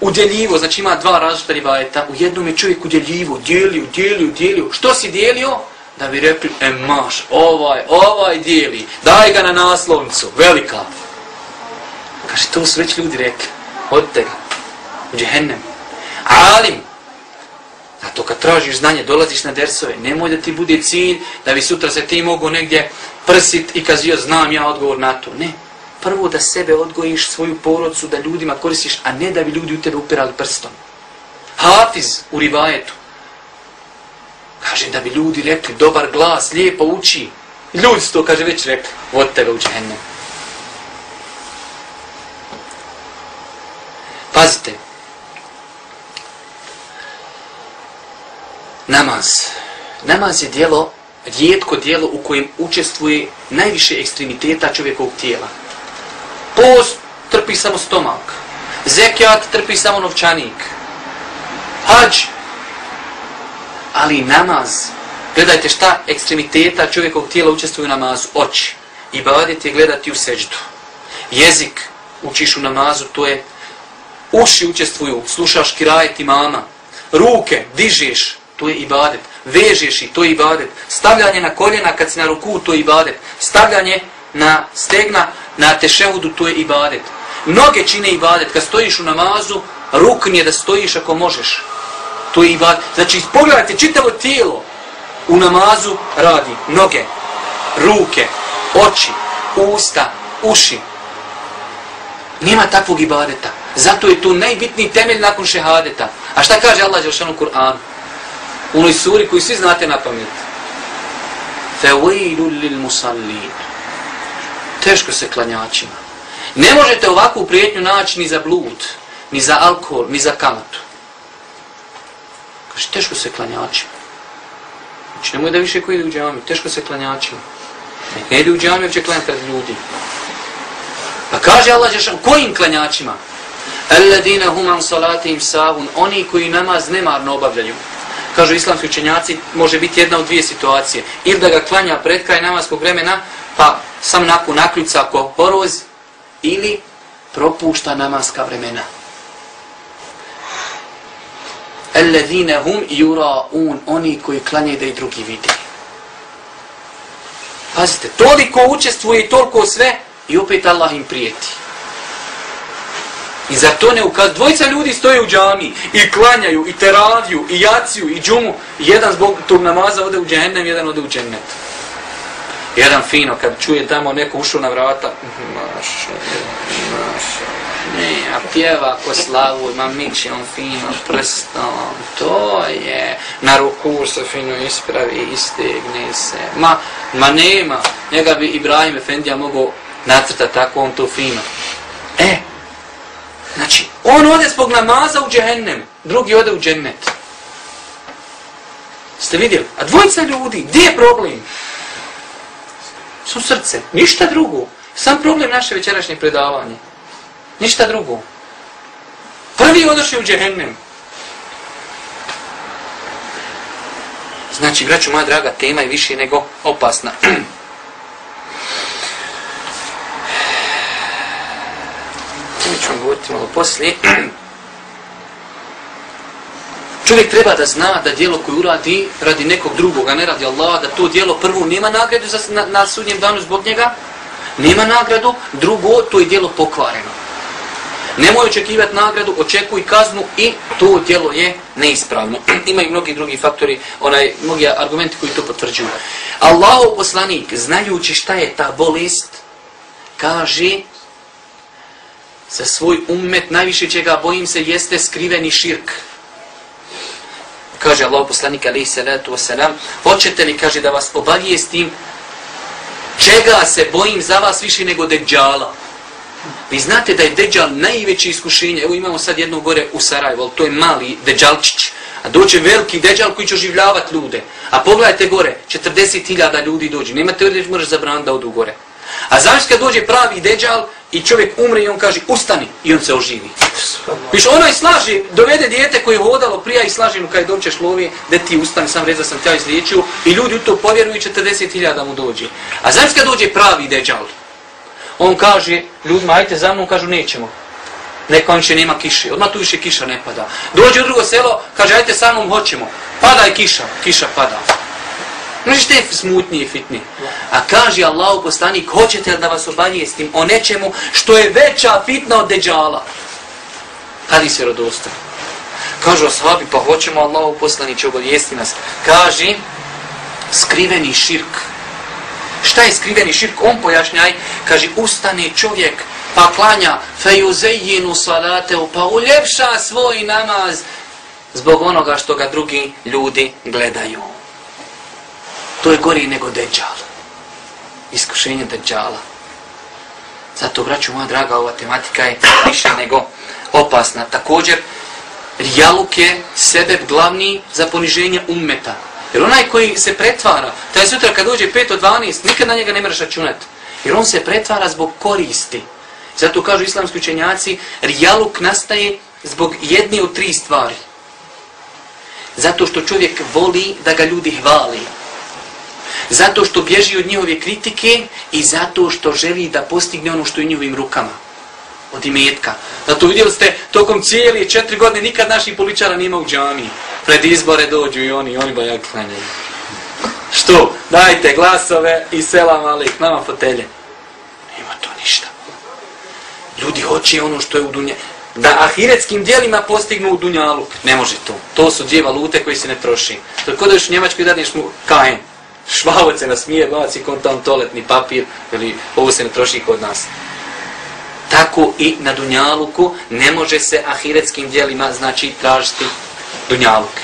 udjeljivo, znači ima dva različita rivajeta. U jednom je čovjek udjeljivo, dijelio, dijelio, dijelio. Što si dijelio? Da bi rekli, e maš, ovaj, ovaj dijeli. Daj ga na naslovnicu, velika. Kaže, to su već ljudi rekli. Vodite ga u džehennem. Alim, Zato kad tražiš znanje, dolaziš na dersove, nemoj da ti bude cilj da bi sutra se ti mogu negdje prsit i kazio znam ja odgovor na to. Ne. Prvo da sebe odgojiš svoju porodcu, da ljudima koristiš, a ne da bi ljudi u tebe upirali prstom. Hafiz u rivajetu. Kaže da bi ljudi rekli, dobar glas, lijepo uči. Ljudi su to, kaže, već rekli, od tebe u džehennem. Pazite. Namaz. Namaz je dijelo, rijetko dijelo u kojem učestvuje najviše ekstremiteta čovjekovog tijela. Post trpi samo stomak. Zekijat trpi samo novčanik. Hađ. Ali namaz. Gledajte šta ekstremiteta čovjekovog tijela učestvuje u namazu. Oči. I badet je gledati u seđdu. Jezik učiš u namazu, to je uši učestvuju, slušaš kirajet imama, ruke dižeš, to je ibadet, vežeš i to je ibadet, stavljanje na koljena kad si na ruku, to je ibadet, stavljanje na stegna, na tešehudu, to je ibadet. Mnoge čine ibadet, kad stojiš u namazu, ruknje da stojiš ako možeš, to je ibadet. Znači, pogledajte, čitavo tijelo u namazu radi, noge, ruke, oči, usta, uši. Nema takvog ibadeta. Zato je to najbitniji temelj nakon šehadeta. A šta kaže Allah Đelšanu Kur'anu? U onoj suri koju svi znate na pamet. Fewailu lil musallin. Teško se klanjačima. Ne možete ovakvu prijetnju naći ni za blud, ni za alkohol, ni za kamatu. Kaže, teško se klanjačima. Znači, nemoj da više koji ide u džamiju, teško se klanjačima. Ne ide u džamiju, će klanjati pred ljudi. Pa kaže Allah Žešan, kojim klanjačima? Alladina hum an salatihim sahun, oni koji namaz nemarno obavljaju. Kažu islamski učenjaci, može biti jedna od dvije situacije. Ili da ga klanja pred kraj namaskog vremena, pa sam nakon nakljuca ako poroz, ili propušta namaska vremena. Ellezine hum yuraun, oni koji klanje da i drugi vidi. Pazite, toliko učestvuje i toliko sve, i opet Allah im prijeti. I za to ne ukaz... Dvojica ljudi stoje u džami i klanjaju, i teraviju, i jaciju, i džumu. Jedan zbog tog namaza ode u džennem, jedan ode u džennet. Jedan fino, kad čuje tamo neko ušao na vrata, mhm, maša, maša, ne, a pjeva ko slavu, ima mići, on fino prstom, to je, na ruku se fino ispravi, istegne se, ma, ma nema, njega bi Ibrahim Efendija mogao nacrtati tako, on to fino. E, Znači, on ode zbog namaza u džehennem, drugi ode u džennet. Ste vidjeli? A dvojica ljudi, gdje je problem? Su srce, ništa drugo. Sam problem naše večerašnje predavanje. Ništa drugo. Prvi odošli u džehennem. Znači, braću moja draga, tema je više nego opasna. *clears throat* ćemo govoriti malo poslije. Čovjek treba da zna da dijelo koje uradi radi nekog drugog, a ne radi Allaha, da to dijelo prvo nema nagradu za, na, na sudnjem danu zbog njega, nema nagradu, drugo, to je dijelo pokvareno. Nemoj očekivati nagradu, očekuj kaznu i to dijelo je neispravno. *clears throat* Ima i mnogi drugi faktori, onaj, mnogi argumenti koji to potvrđuju. Allahov poslanik, znajući šta je ta bolest, kaže za svoj ummet najviše čega bojim se jeste skriveni širk. Kaže Allah poslanik alaihi salatu wasalam, hoćete li, kaže, da vas obavijestim čega se bojim za vas više nego deđala. Vi znate da je deđal najveće iskušenje. Evo imamo sad jedno gore u Sarajevo, to je mali deđalčić. A doće veliki deđal koji će oživljavati ljude. A pogledajte gore, 40.000 ljudi dođe. Nema teorije da možeš zabraniti da odu gore. A znaš kad dođe pravi deđal i čovjek umre i on kaže ustani i on se oživi. Viš ono i slaži, dovede dijete koje je hodalo prija i slaži mu kada doćeš lovi, da ti ustani, sam reza sam tja izliječio i ljudi u to povjeruju 40.000 mu dođe. A znaš kad dođe pravi deđal? On kaže, ljudima, ajte za mnom, kažu nećemo. Neka on će nema kiše, odmah tu više kiša ne pada. Dođe u drugo selo, kaže, ajte sa mnom, hoćemo. Pada i kiša, kiša pada. Znači te smutnije i fitnije. A kaže Allah u poslanik, hoćete da vas obavijestim o nečemu što je veća fitna od deđala. Hadi se rodostan. Kažu ashabi, pa hoćemo Allah u poslanić obavijesti nas. Kaže, skriveni širk. Šta je skriveni širk? On pojašnjaj, kaže, ustane čovjek, pa klanja, fejuzejinu salateu, pa uljepša svoj namaz zbog onoga što ga drugi ljudi gledaju. To je gori nego deđal. iskušenje Deđala. Zato, braću moja draga, ova tematika je više nego opasna. Također, rijaluk je sebe glavni za poniženje ummeta. Jer onaj koji se pretvara, taj sutra kad dođe 5 od 12, nikad na njega ne mreš računati. Jer on se pretvara zbog koristi. Zato kažu islamski učenjaci, rijaluk nastaje zbog jedne od tri stvari. Zato što čovjek voli da ga ljudi hvali. Zato što bježi od njihove kritike i zato što želi da postigne ono što je u njihovim rukama. Od imetka. Zato vidjeli ste, tokom cijeli četiri godine nikad naših poličara nima u džami. Pred izbore dođu i oni, oni bajak klanjaju. Što? Dajte glasove i selam alik, nama fotelje. Nema to ništa. Ljudi hoće ono što je u dunje. Da ahiretskim dijelima postignu u dunjalu. Ne može to. To su dvije valute koji se ne troši. To je kod još u Njemačkoj dadneš mu kajem. Švavoc se nasmije, baci kontam toaletni papir. Ili ovo se ne troši kod nas. Tako i na dunjaluku ne može se ahiretskim dijelima znači tražiti dunjaluk.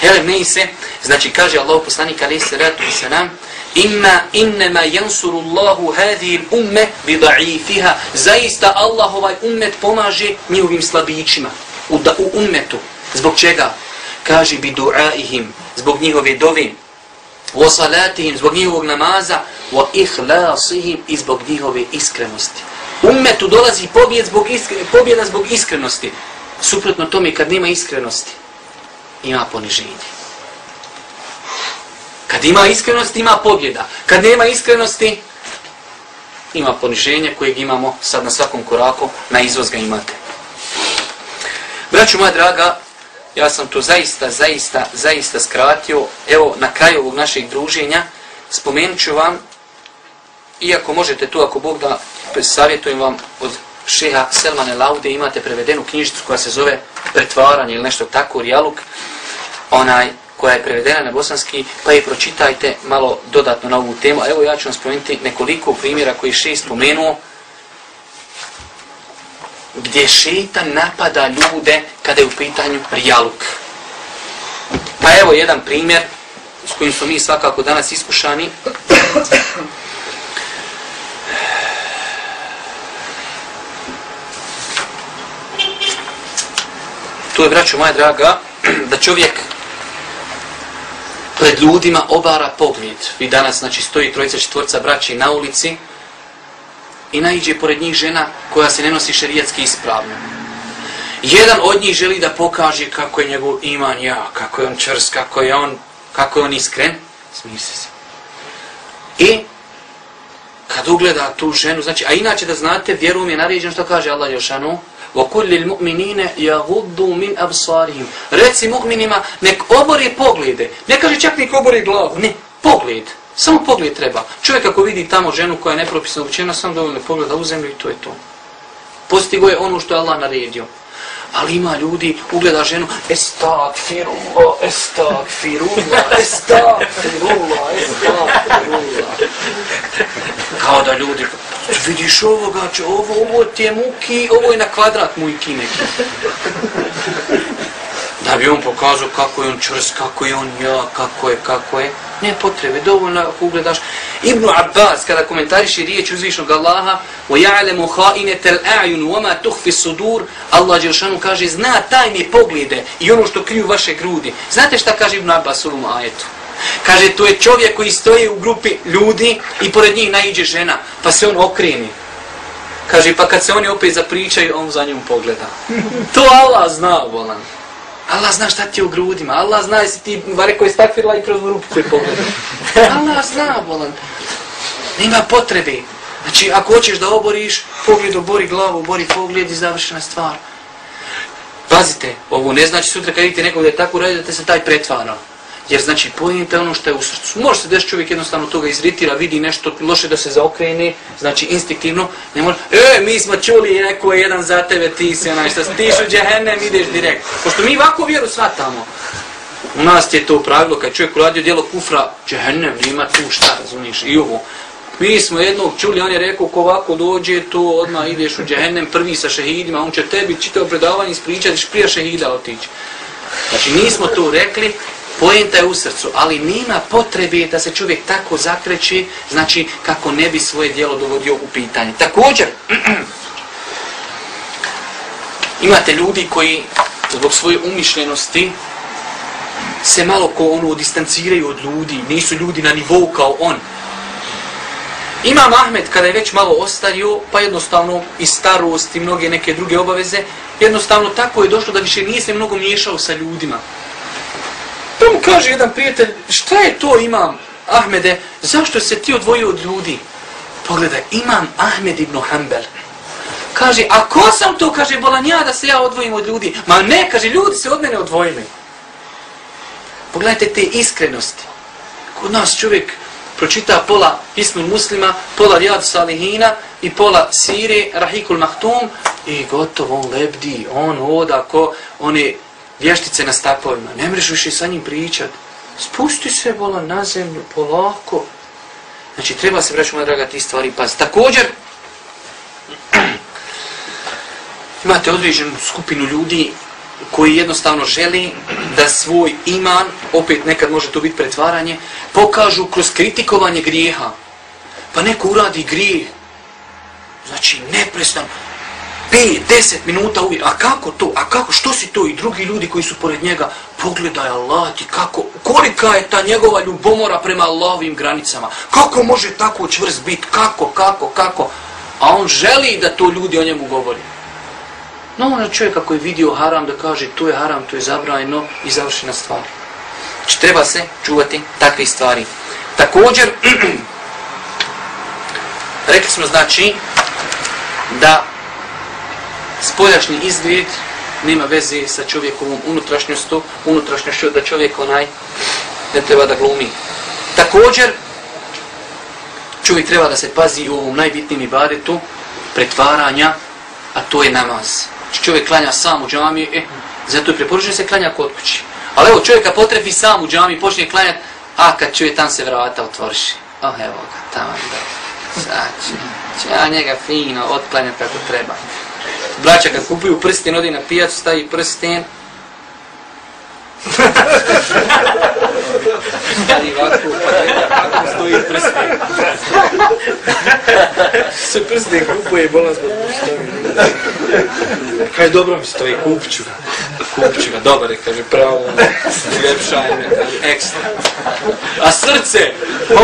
Hele, ne se, znači kaže Allah poslanik ratu i sanam, Inna innama jansuru Allahu hadhihi umme bi da'ifiha. Zaista Allah ovaj ummet pomaže njihovim slabićima. U, da, u ummetu. Zbog čega? Kaže bi du'aihim. Zbog njihove dove. Wa salatihim. Zbog njihovog namaza. Wa ihlasihim. I zbog njihove iskrenosti. Ummetu dolazi pobjed zbog iskre, pobjeda zbog iskrenosti. Suprotno tome kad nema iskrenosti. Ima poniženje. Kad ima iskrenost, ima pobjeda. Kad nema iskrenosti, ima poniženje kojeg imamo sad na svakom koraku, na izvoz ga imate. Braću moja draga, ja sam to zaista, zaista, zaista skratio. Evo, na kraju ovog našeg druženja, spomenut ću vam, iako možete tu, ako Bog da, savjetujem vam od šeha Selmane Laude, imate prevedenu knjižicu koja se zove Pretvaranje ili nešto tako, Rijaluk, onaj, koja je prevedena na bosanski, pa je pročitajte malo dodatno na ovu temu. Evo ja ću vam spomenuti nekoliko primjera koji še spomenuo, gdje šeitan napada ljude kada je u pitanju rijaluk. Pa evo jedan primjer s kojim smo mi svakako danas iskušani. Tu je, braću moja draga, da čovjek pred ljudima obara pogled. Vi danas, znači, stoji trojica četvorca braći na ulici i naiđe pored njih žena koja se ne nosi šerijatski ispravno. Jedan od njih želi da pokaže kako je njegov iman, ja, kako je on čvrst, kako je on, kako je on iskren. Smir se se. I kad ugleda tu ženu, znači, a inače da znate, vjerujem je naređeno što kaže Allah Jošanu, وَكُلِّ الْمُؤْمِنِينَ يَغُدُّ مِنْ أَبْصَارِهِمْ Reci mu'minima, nek obori poglede. Ne kaže čak nek obori glavu. Ne, pogled. Samo pogled treba. Čovjek ako vidi tamo ženu koja je nepropisna učena, sam dovoljno pogleda u zemlju i to je to. Postigo je ono što je Allah naredio. Ali ima ljudi, ugleda ženu, estakfirullah, estakfirullah, *laughs* estakfirullah, estakfirullah. Kao da ljudi, vidiš ovoga, če, ovo, ovo ti je muki, ovo je na kvadrat mujki neki. Da bi on pokazao kako je on čvrst, kako je on ja, kako je, kako je. Ne potrebe, dovoljno ako ugledaš. Ibn Abbas, kada komentariši riječ uzvišnog Allaha, وَيَعْلَمُ خَائِنَةَ الْأَعْيُنُ وَمَا تُخْفِ sudur, Allah Đelšanu kaže, zna tajne poglede i ono što kriju vaše grudi. Znate šta kaže Ibn Abbas u ovom ajetu? Kaže, to je čovjek koji stoji u grupi ljudi i pored njih naiđe žena, pa se on okreni. Kaže, pa kad se oni opet zapričaju, on za njom pogleda. *laughs* To Allah zna, volan. Allah zna šta ti je u grudima. Allah zna jesi ti vare koji stakvirla i kroz rupicu je pogleda. *laughs* Allah zna, volan. Nema potrebe. Znači, ako hoćeš da oboriš, pogled obori glavu, obori pogled i završena stvar. Pazite, ovo ne znači sutra kad vidite nekog da je tako uradio da te se taj pretvara. Jer znači pojenta ono što je u srcu. Može se desiti čovjek jednostavno toga izritira, vidi nešto loše da se zaokrene, znači instinktivno. Ne može, e, mi smo čuli neko je jedan za tebe, ti si onaj šta stiš u džehennem, ideš direkt. Pošto mi ovako vjeru shvatamo. U nas je to pravilo, kad čovjek uradio dijelo kufra, džehennem, nima tu šta, razumiješ, i ovo. Mi smo jednog čuli, on je rekao, ko ovako dođe, to odmah ideš u džehennem, prvi sa šehidima, on će tebi čitao predavanje ispričati, prije šehida otići. Znači, nismo to rekli, Poenta je u srcu, ali nema potrebe da se čovjek tako zakreće, znači kako ne bi svoje dijelo dovodio u pitanje. Također, *clears throat* imate ljudi koji zbog svoje umišljenosti se malo ko ono distanciraju od ljudi, nisu ljudi na nivou kao on. Imam Ahmed kada je već malo ostario, pa jednostavno i starost i mnoge neke druge obaveze, jednostavno tako je došlo da više nije se mnogo miješao sa ljudima. Pa mu kaže jedan prijatelj, šta je to imam Ahmede, zašto se ti odvojio od ljudi? Pogledaj, imam Ahmed ibn Hanbel. Kaže, a ko sam to, kaže, bolan ja da se ja odvojim od ljudi? Ma ne, kaže, ljudi se od mene odvojili. Pogledajte te iskrenosti. Kod nas čovjek pročita pola Ismul Muslima, pola Rijad Salihina i pola Sire, Rahikul Mahtum i gotovo on lebdi, on oda ko one vještice na stapovima. Ne mreš više sa njim pričat. Spusti se bola na zemlju, polako. Znači, treba se, braću moja draga, ti stvari pas. Također, *clears throat* imate određenu skupinu ljudi koji jednostavno želi da svoj iman, opet nekad može to biti pretvaranje, pokažu kroz kritikovanje grijeha. Pa neko uradi grijeh. Znači, neprestano. 5, 10 minuta uvijek. A kako to? A kako? Što si to? I drugi ljudi koji su pored njega. Pogledaj Allah ti kako. Kolika je ta njegova ljubomora prema Allahovim granicama. Kako može tako čvrst biti? Kako? Kako? Kako? A on želi da to ljudi o njemu govori. No, ono čovjek ako je vidio haram da kaže to je haram, to je zabrajno i završena stvar. Znači, treba se čuvati takve stvari. Također, *clears throat* rekli smo znači da spoljašnji izgled nema veze sa čovjekovom unutrašnjostu, unutrašnjošću da čovjek onaj ne treba da glumi. Također, čovjek treba da se pazi u ovom najbitnijim ibadetu pretvaranja, a to je namaz. Čovjek klanja sam u džami, e, zato je preporučeno se klanja kod kući. Ali evo čovjeka potrefi sam u džami, počne klanjati, a kad čuje tam se vrata otvorši. Oh, evo ga, tamo da. će, će ja njega fino otklanjati kako treba. Braća kad kupuju prsten, odi na pijacu, stavi prsten. *laughs* Ali ovako, pa kako stoji prsten. *laughs* *laughs* Se prsten kupuje, bolan zbog. Kaj dobro mi stoji, kupit ću ga. Kupit ću ga, dobar je, kaže, pravo, ljepša je, ekstra. A srce,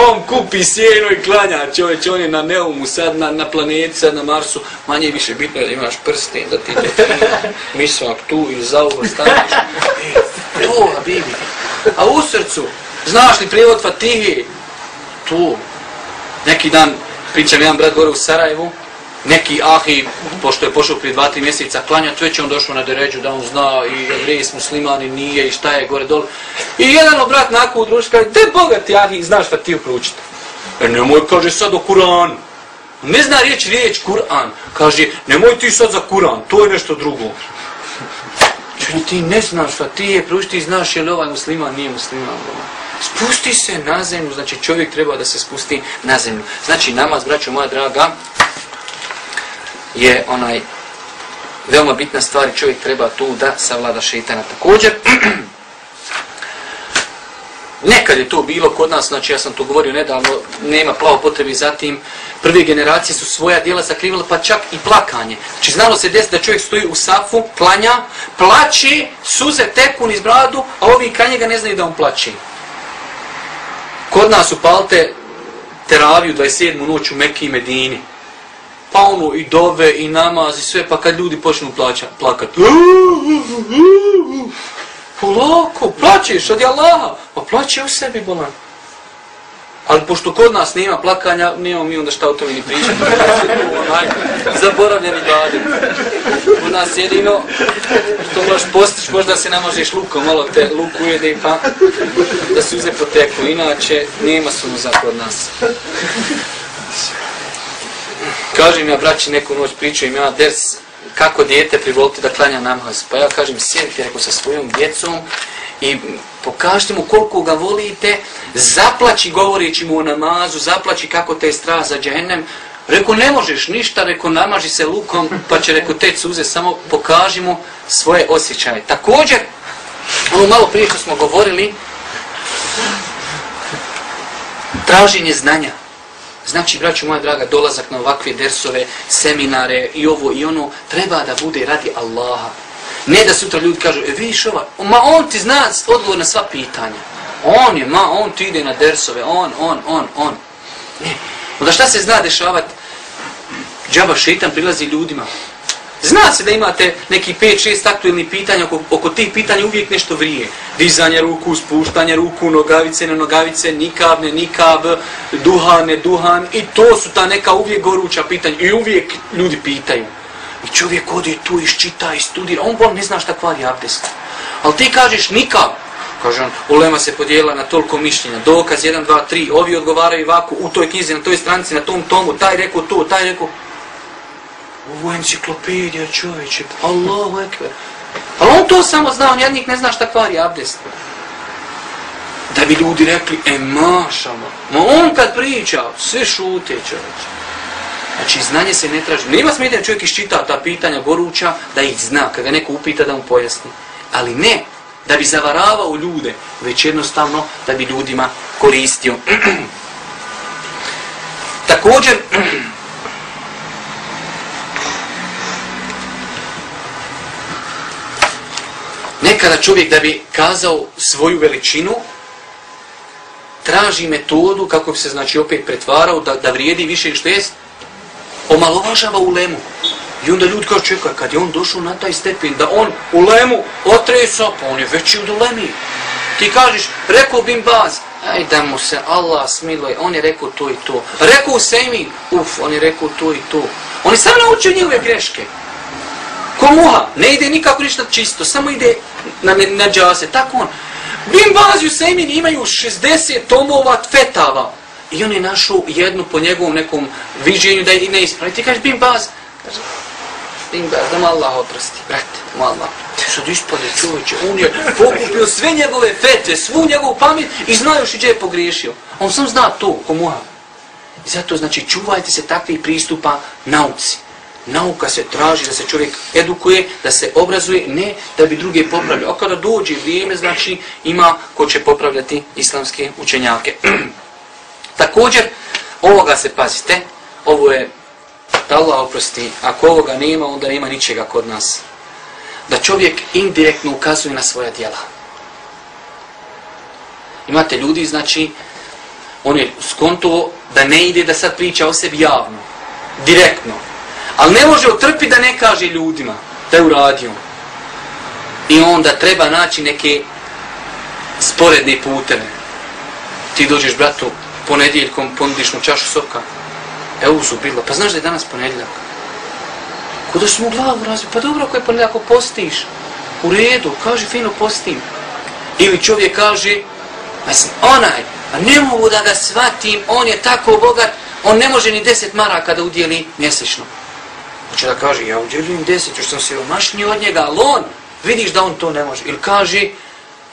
on kupi sjeno i klanja, čovječ, on je na Neumu, sad na, na planeti, sad na Marsu, manje više bitno je da imaš prsten, da ti je misvak tu ili za ovo staviš. E, to, a bibi. A u srcu, znaš li prijevod Fatihi? Tu. Neki dan, pričam jedan brat gore u Sarajevu, neki ahi, pošto je pošao prije dva, tri mjeseca klanjati, već je on došao na deređu da on zna i jevrijs muslimani nije i šta je gore dole. I jedan obrat nakon u društvu kaže, de Boga ti ahi, znaš šta ti ukručiti? E nemoj, kaže, sad o Kur'anu. Ne zna riječ, riječ Kur'an. Kaže, nemoj ti sad za Kur'an, to je nešto drugo. Čuj, ti ne znaš šta ti je, prušti, ti znaš je li ovaj musliman, nije musliman. Spusti se na zemlju, znači čovjek treba da se spusti na zemlju. Znači namaz, braćo moja draga, je onaj veoma bitna stvar i čovjek treba tu da savlada šetana. Također, *clears throat* nekad je to bilo kod nas, znači ja sam to govorio nedavno, nema plavo potrebi za tim, prve generacije su svoja dijela sakrivale, pa čak i plakanje. Znači znalo se desiti da čovjek stoji u safu, klanja, plaće, suze teku niz bradu, a ovi kranje ga ne znaju da on plaće. Kod nas u palte teraviju 27. noć u Mekke i Medini pa ono i dove i namaz i sve, pa kad ljudi počnu plaća, plakat, polako, plaćeš od Allaha, pa plaće u sebi, bolan. Ali pošto kod nas nema plakanja, nemamo mi onda šta o tome ni pričati. Zaboravljeni vlade. U nas jedino, što možeš postići, možda se namažeš lukom, malo te luk ujede pa da suze poteku. Inače, nema suza kod nas. Kažem ja, braći, neku noć pričaju im ja ders kako dijete privoliti da klanja namaz. Pa ja kažem, sjedite rekao, sa svojom djecom i pokažite mu koliko ga volite, zaplaći govoreći mu o namazu, zaplaći kako te je strah za džehennem. Reku, ne možeš ništa, reku, namaži se lukom, pa će reku, te suze, samo pokaži mu svoje osjećaje. Također, ono malo prije što smo govorili, traženje znanja. Znači, braću moja draga, dolazak na ovakve dersove, seminare i ovo i ono, treba da bude radi Allaha. Ne da sutra ljudi kažu, e vidiš ova, ma on ti zna odgovor na sva pitanja. On je, ma on ti ide na dersove, on, on, on, on. Ne. Onda šta se zna dešavati? Džaba šeitan prilazi ljudima. Zna se da imate neki 5-6 aktuelnih pitanja, oko, oko tih pitanja uvijek nešto vrije. Dizanje ruku, spuštanje ruku, nogavice na nogavice, nikab, ne nikab, duhan, ne duhan. I to su ta neka uvijek goruća pitanja. I uvijek ljudi pitaju. I čovjek ode tu i ščita i studira. On bol ne zna šta kvari abdest. Ali ti kažeš nikab. Kaže on, ulema se podijela na toliko mišljenja. Dokaz 1, 2, 3. Ovi odgovaraju ovako u toj knjizi, na toj stranici, na tom tomu. Taj rekao to, taj rekao. Ovo je enciklopedija čovječe. Allahu ekber. Ali on to samo zna, on jednik ne zna šta kvari abdest. Da bi ljudi rekli, e mašama. Ma on kad priča, sve šute čovječe. Znači, znanje se ne traži. Nima smetnja čovjek iščita ta pitanja goruća da ih zna, kada neko upita da mu pojasni. Ali ne, da bi zavaravao ljude, već jednostavno da bi ljudima koristio. *clears throat* Također, *clears throat* nekada čovjek da bi kazao svoju veličinu, traži metodu kako bi se znači opet pretvarao da, da vrijedi više što jest, omalovažava u lemu. I onda ljudi kao čekaj, kad je on došao na taj stepen, da on u lemu otresa, pa on je veći od ulemi. Ti kažeš, rekao Bin Baz, aj da mu se Allah smiluje, on je rekao to i to. Rekao Sejmin, uf, on je rekao to i to. On je sam naučio njegove greške. Ko muha, ne ide nikako ništa čisto, samo ide na, na, na džase, tako on. Bin Baz i Sejmin imaju 60 tomova tvetava. I on je našao jednu po njegovom nekom viđenju da je ne ispravi. Ti kažeš, Bin Baz, kaže, Bin Baz, da mu Allah oprosti, brate, mu Allah. Ti sad ispade čovječe, on je pokupio sve njegove fete, svu njegovu pamet i zna još i gdje je pogriješio. On sam zna to, ko muha. I zato, znači, čuvajte se takvih pristupa nauci. Nauka se traži da se čovjek edukuje, da se obrazuje, ne da bi druge popravljao. A kada dođe vrijeme, znači, ima ko će popravljati islamske učenjake. *clears throat* Također, ovoga se pazite, ovo je, da Allah oprosti, ako ovoga nema, onda nema ničega kod nas. Da čovjek indirektno ukazuje na svoja djela. Imate ljudi, znači, on je skonto da ne ide da sad priča o sebi javno, direktno. Ali ne može otrpiti da ne kaže ljudima da je uradio. I onda treba naći neke sporedne puteve. Ti dođeš, bratu, ponedjeljkom ponudiš mu čašu soka. Evo su bilo. Pa znaš da je danas ponedjeljak? Kuda su mu glavu razviju? Pa dobro ako je ponedjeljak, ako postiš. U redu, kaže fino postim. Ili čovjek kaže, mislim, onaj, a ne mogu da ga shvatim, on je tako bogat, on ne može ni deset maraka da udjeli mjesečno. Hoće da kaže, ja udjelim deset, još sam siromašniji od njega, ali on, vidiš da on to ne može. Ili kaže,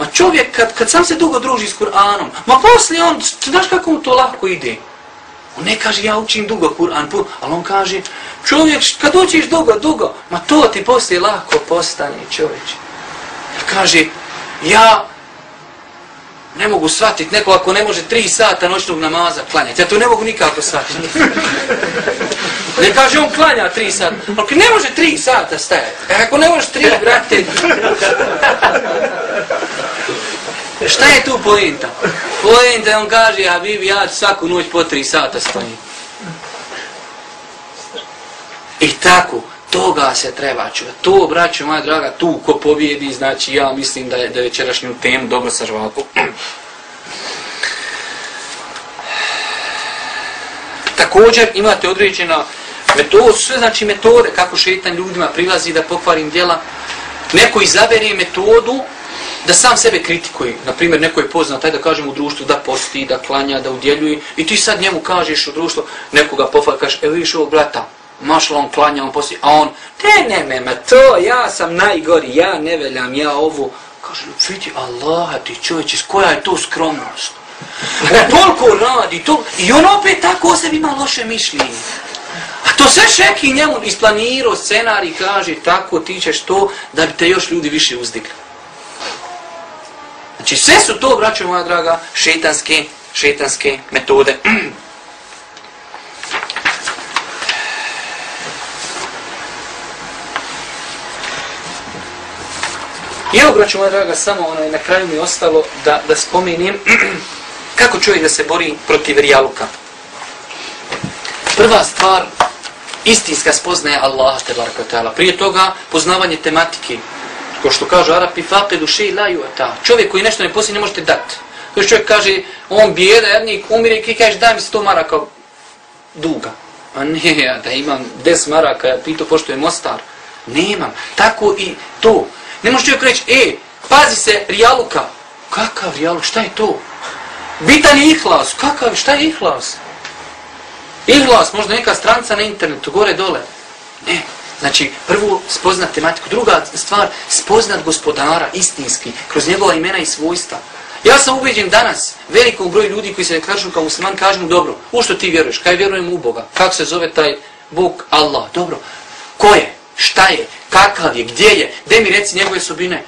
Ma čovjek kad, kad sam se dugo druži s Kur'anom, ma poslije on, znaš kako mu to lako ide? On ne kaže ja učim dugo Kur'an, ali on kaže čovjek kad učiš dugo, dugo, ma to ti poslije lako postane čovječ. Kaže ja ne mogu shvatiti neko ako ne može tri sata noćnog namaza klanjati. Ja to ne mogu nikako shvatiti. Ne kaže on klanja tri sata. Ali ne može tri sata stajati. E ako ne možeš tri, brate. Šta je tu pojenta? Pojenta on kaže, a ja svaku noć po tri sata stojim. I tako, toga se treba čuvati. To, braćo moja draga, tu ko pobjedi, znači ja mislim da je, da večerašnju temu dobro sažvalko. Također imate određena metoda, sve znači metode kako šetan ljudima prilazi da pokvarim djela. Neko izabere metodu da sam sebe kritikuje. Naprimjer, neko je poznat, taj da kažem u društvu da posti, da klanja, da udjeljuje. I ti sad njemu kažeš u društvu, nekoga pofali, kažeš, evo viš ovog brata, mašla on klanja, on posti, a on, ne, ne, ne, ma to, ja sam najgori, ja ne veljam, ja ovo. Kaže, vidi, Allah, ti čovječe, koja je to skromnost? On *laughs* toliko radi, to, i on opet tako o sebi ima loše mišljenje. A to sve šeki njemu isplanirao scenarij, kaže, tako ti ćeš to, da bi te još ljudi više uzdigli. Znači sve su to, braćo moja draga, šetanske šetanske metode. *clears throat* I evo, braću moja draga, samo ono, na kraju mi ostalo da, da spomenim *clears throat* kako čovjek da se bori protiv rijaluka. Prva stvar, istinska spoznaje Allaha te baraka ta'ala. Prije toga, poznavanje tematike. Ko što kažu Arapi, faqe duše i laju ta. Čovjek koji nešto ne poslije, ne možete dati. Koji čovjek kaže, on bijeda, jednik umire i kaže, daj mi sto maraka duga. A ne, *laughs* ja da imam des maraka, ja pito pošto je Mostar. Nemam. Tako i to. Ne može čovjek reći, e, pazi se, rijaluka. Kakav rijaluk, šta je to? Bitan je ihlas. Kakav, šta je ihlas? Ihlas, možda neka stranca na internetu, gore, dole. Ne. Znači, prvo spoznat tematiku. Druga stvar, spoznat gospodara istinski, kroz njegova imena i svojstva. Ja sam ubeđen danas, velikom broju ljudi koji se ne kažu kao musliman, kažu mu, dobro, u što ti vjeruješ? Kaj vjerujem u Boga? Kako se zove taj Bog? Allah. Dobro. Ko je? Šta je? Kakav je? Gdje je? Gdje mi reci njegove sobine?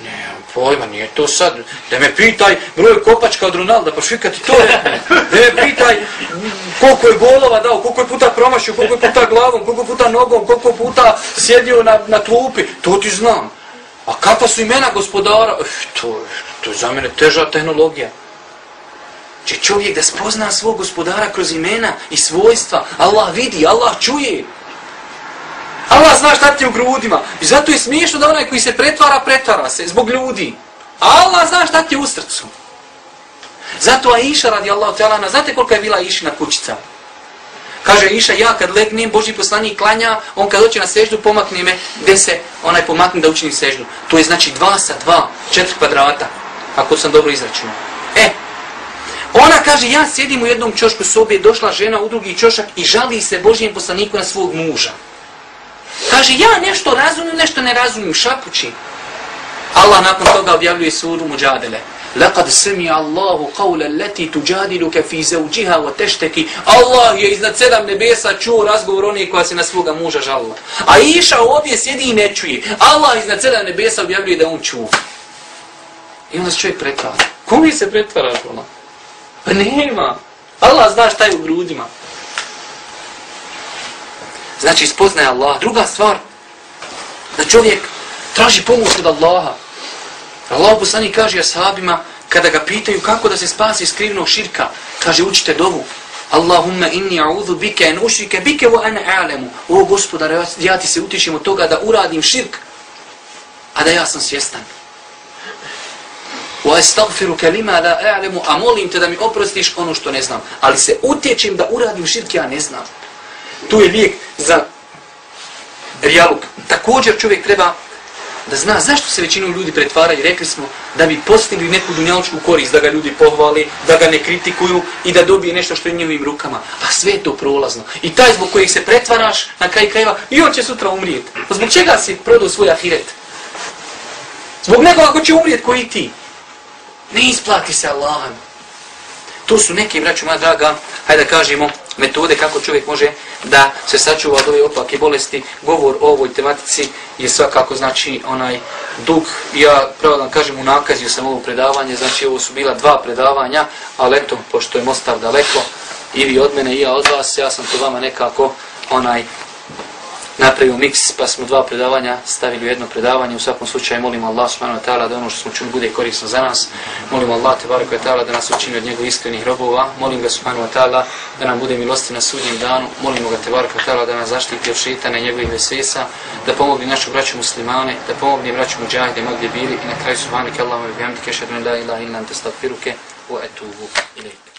Ne, pojma, nije to sad. Da me pitaj broj kopačka od Ronalda, pa švika ti to rekne. Da me pitaj koliko je golova dao, koliko je puta promašio, koliko je puta glavom, koliko puta nogom, koliko puta sjedio na, na klupi. To ti znam. A kakva su imena gospodara? Uf, to, to je za mene teža tehnologija. Če čovjek da spozna svog gospodara kroz imena i svojstva. Allah vidi, Allah čuje. Allah zna šta ti je u grudima. I zato je smiješno da onaj koji se pretvara, pretvara se zbog ljudi. Allah zna šta ti je u srcu. Zato Aisha radi Allah ta'ala, znate kolika je bila Aisha na kućica? Kaže Aisha, ja kad legnem, Boži poslanik klanja, on kad doće na seždu, pomakne me gde se onaj pomakne da učinim seždu. To je znači dva sa dva, četiri kvadrata, ako sam dobro izračunao. E, ona kaže, ja sjedim u jednom čošku sobe, došla žena u drugi čošak i žali se Božijem poslaniku na svog muža. Kaže, ja nešto razumijem, nešto ne razumijem, šapući. Allah nakon toga objavljuje suru Mujadele. لقد سمع الله قول التي تجادلك في زوجها وتشتكي Allah je iznad sedam nebesa čuo razgovor onih koja se na svoga muža žalila. A Iša ovdje sjedi i ne čuje. Allah iznad sedam nebesa objavljuje da on čuo. I onda se čovjek pretvara. Kome se pretvara? Pa nema. Allah zna šta je u grudima. Znači, spoznaje Allah. Druga stvar, da čovjek traži pomoć od Allaha. Allah poslani kaže ashabima, kada ga pitaju kako da se spasi iz krivnog širka, kaže, učite dovu. Allahumma inni a'udhu bike en ušrike bike wa ana a'lemu. O gospodar, ja ti se utišim od toga da uradim širk, a da ja sam svjestan. Wa astaghfiruka lima la a'lemu, a molim te da mi oprostiš ono što ne znam. Ali se utječim da uradim širk, ja ne znam tu je lijek za rijaluk. Također čovjek treba da zna zašto se većinu ljudi pretvaraju. Rekli smo da bi postigli neku dunjalučku korist, da ga ljudi pohvali, da ga ne kritikuju i da dobije nešto što je njegovim rukama. A sve je to prolazno. I taj zbog kojeg se pretvaraš na kraj krajeva i on će sutra umrijeti. Pa zbog čega si prodao svoj ahiret? Zbog nekoga ko će umrijeti koji ti. Ne isplati se Allahom. To su neke, braću moja draga, hajde da kažemo, metode kako čovjek može da se sačuva od ove opake bolesti. Govor o ovoj tematici je svakako znači onaj dug. Ja pravo da kažem u sam ovo predavanje, znači ovo su bila dva predavanja, ali eto, pošto je Mostar daleko, i vi od mene i ja od vas, ja sam to vama nekako onaj napravio miks, pa smo dva predavanja stavili u jedno predavanje. U svakom slučaju molimo Allah subhanahu wa ta'ala da ono što smo čuli bude korisno za nas. Molimo Allah te baraka ta'ala da nas učini od njegovih iskrenih robova. Molim ga subhanahu wa ta'ala da nam bude milosti na sudnjem danu. Molimo ga te baraka ta'ala da nas zaštiti od šeitana i njegovih vesvesa, da pomogne našu braću muslimane, da pomogne braću muđahide, magdje bili i na kraju subhanika Allahumma bihamdike, šedun la ilaha illa anta astaghfiruke wa atubu ilaik.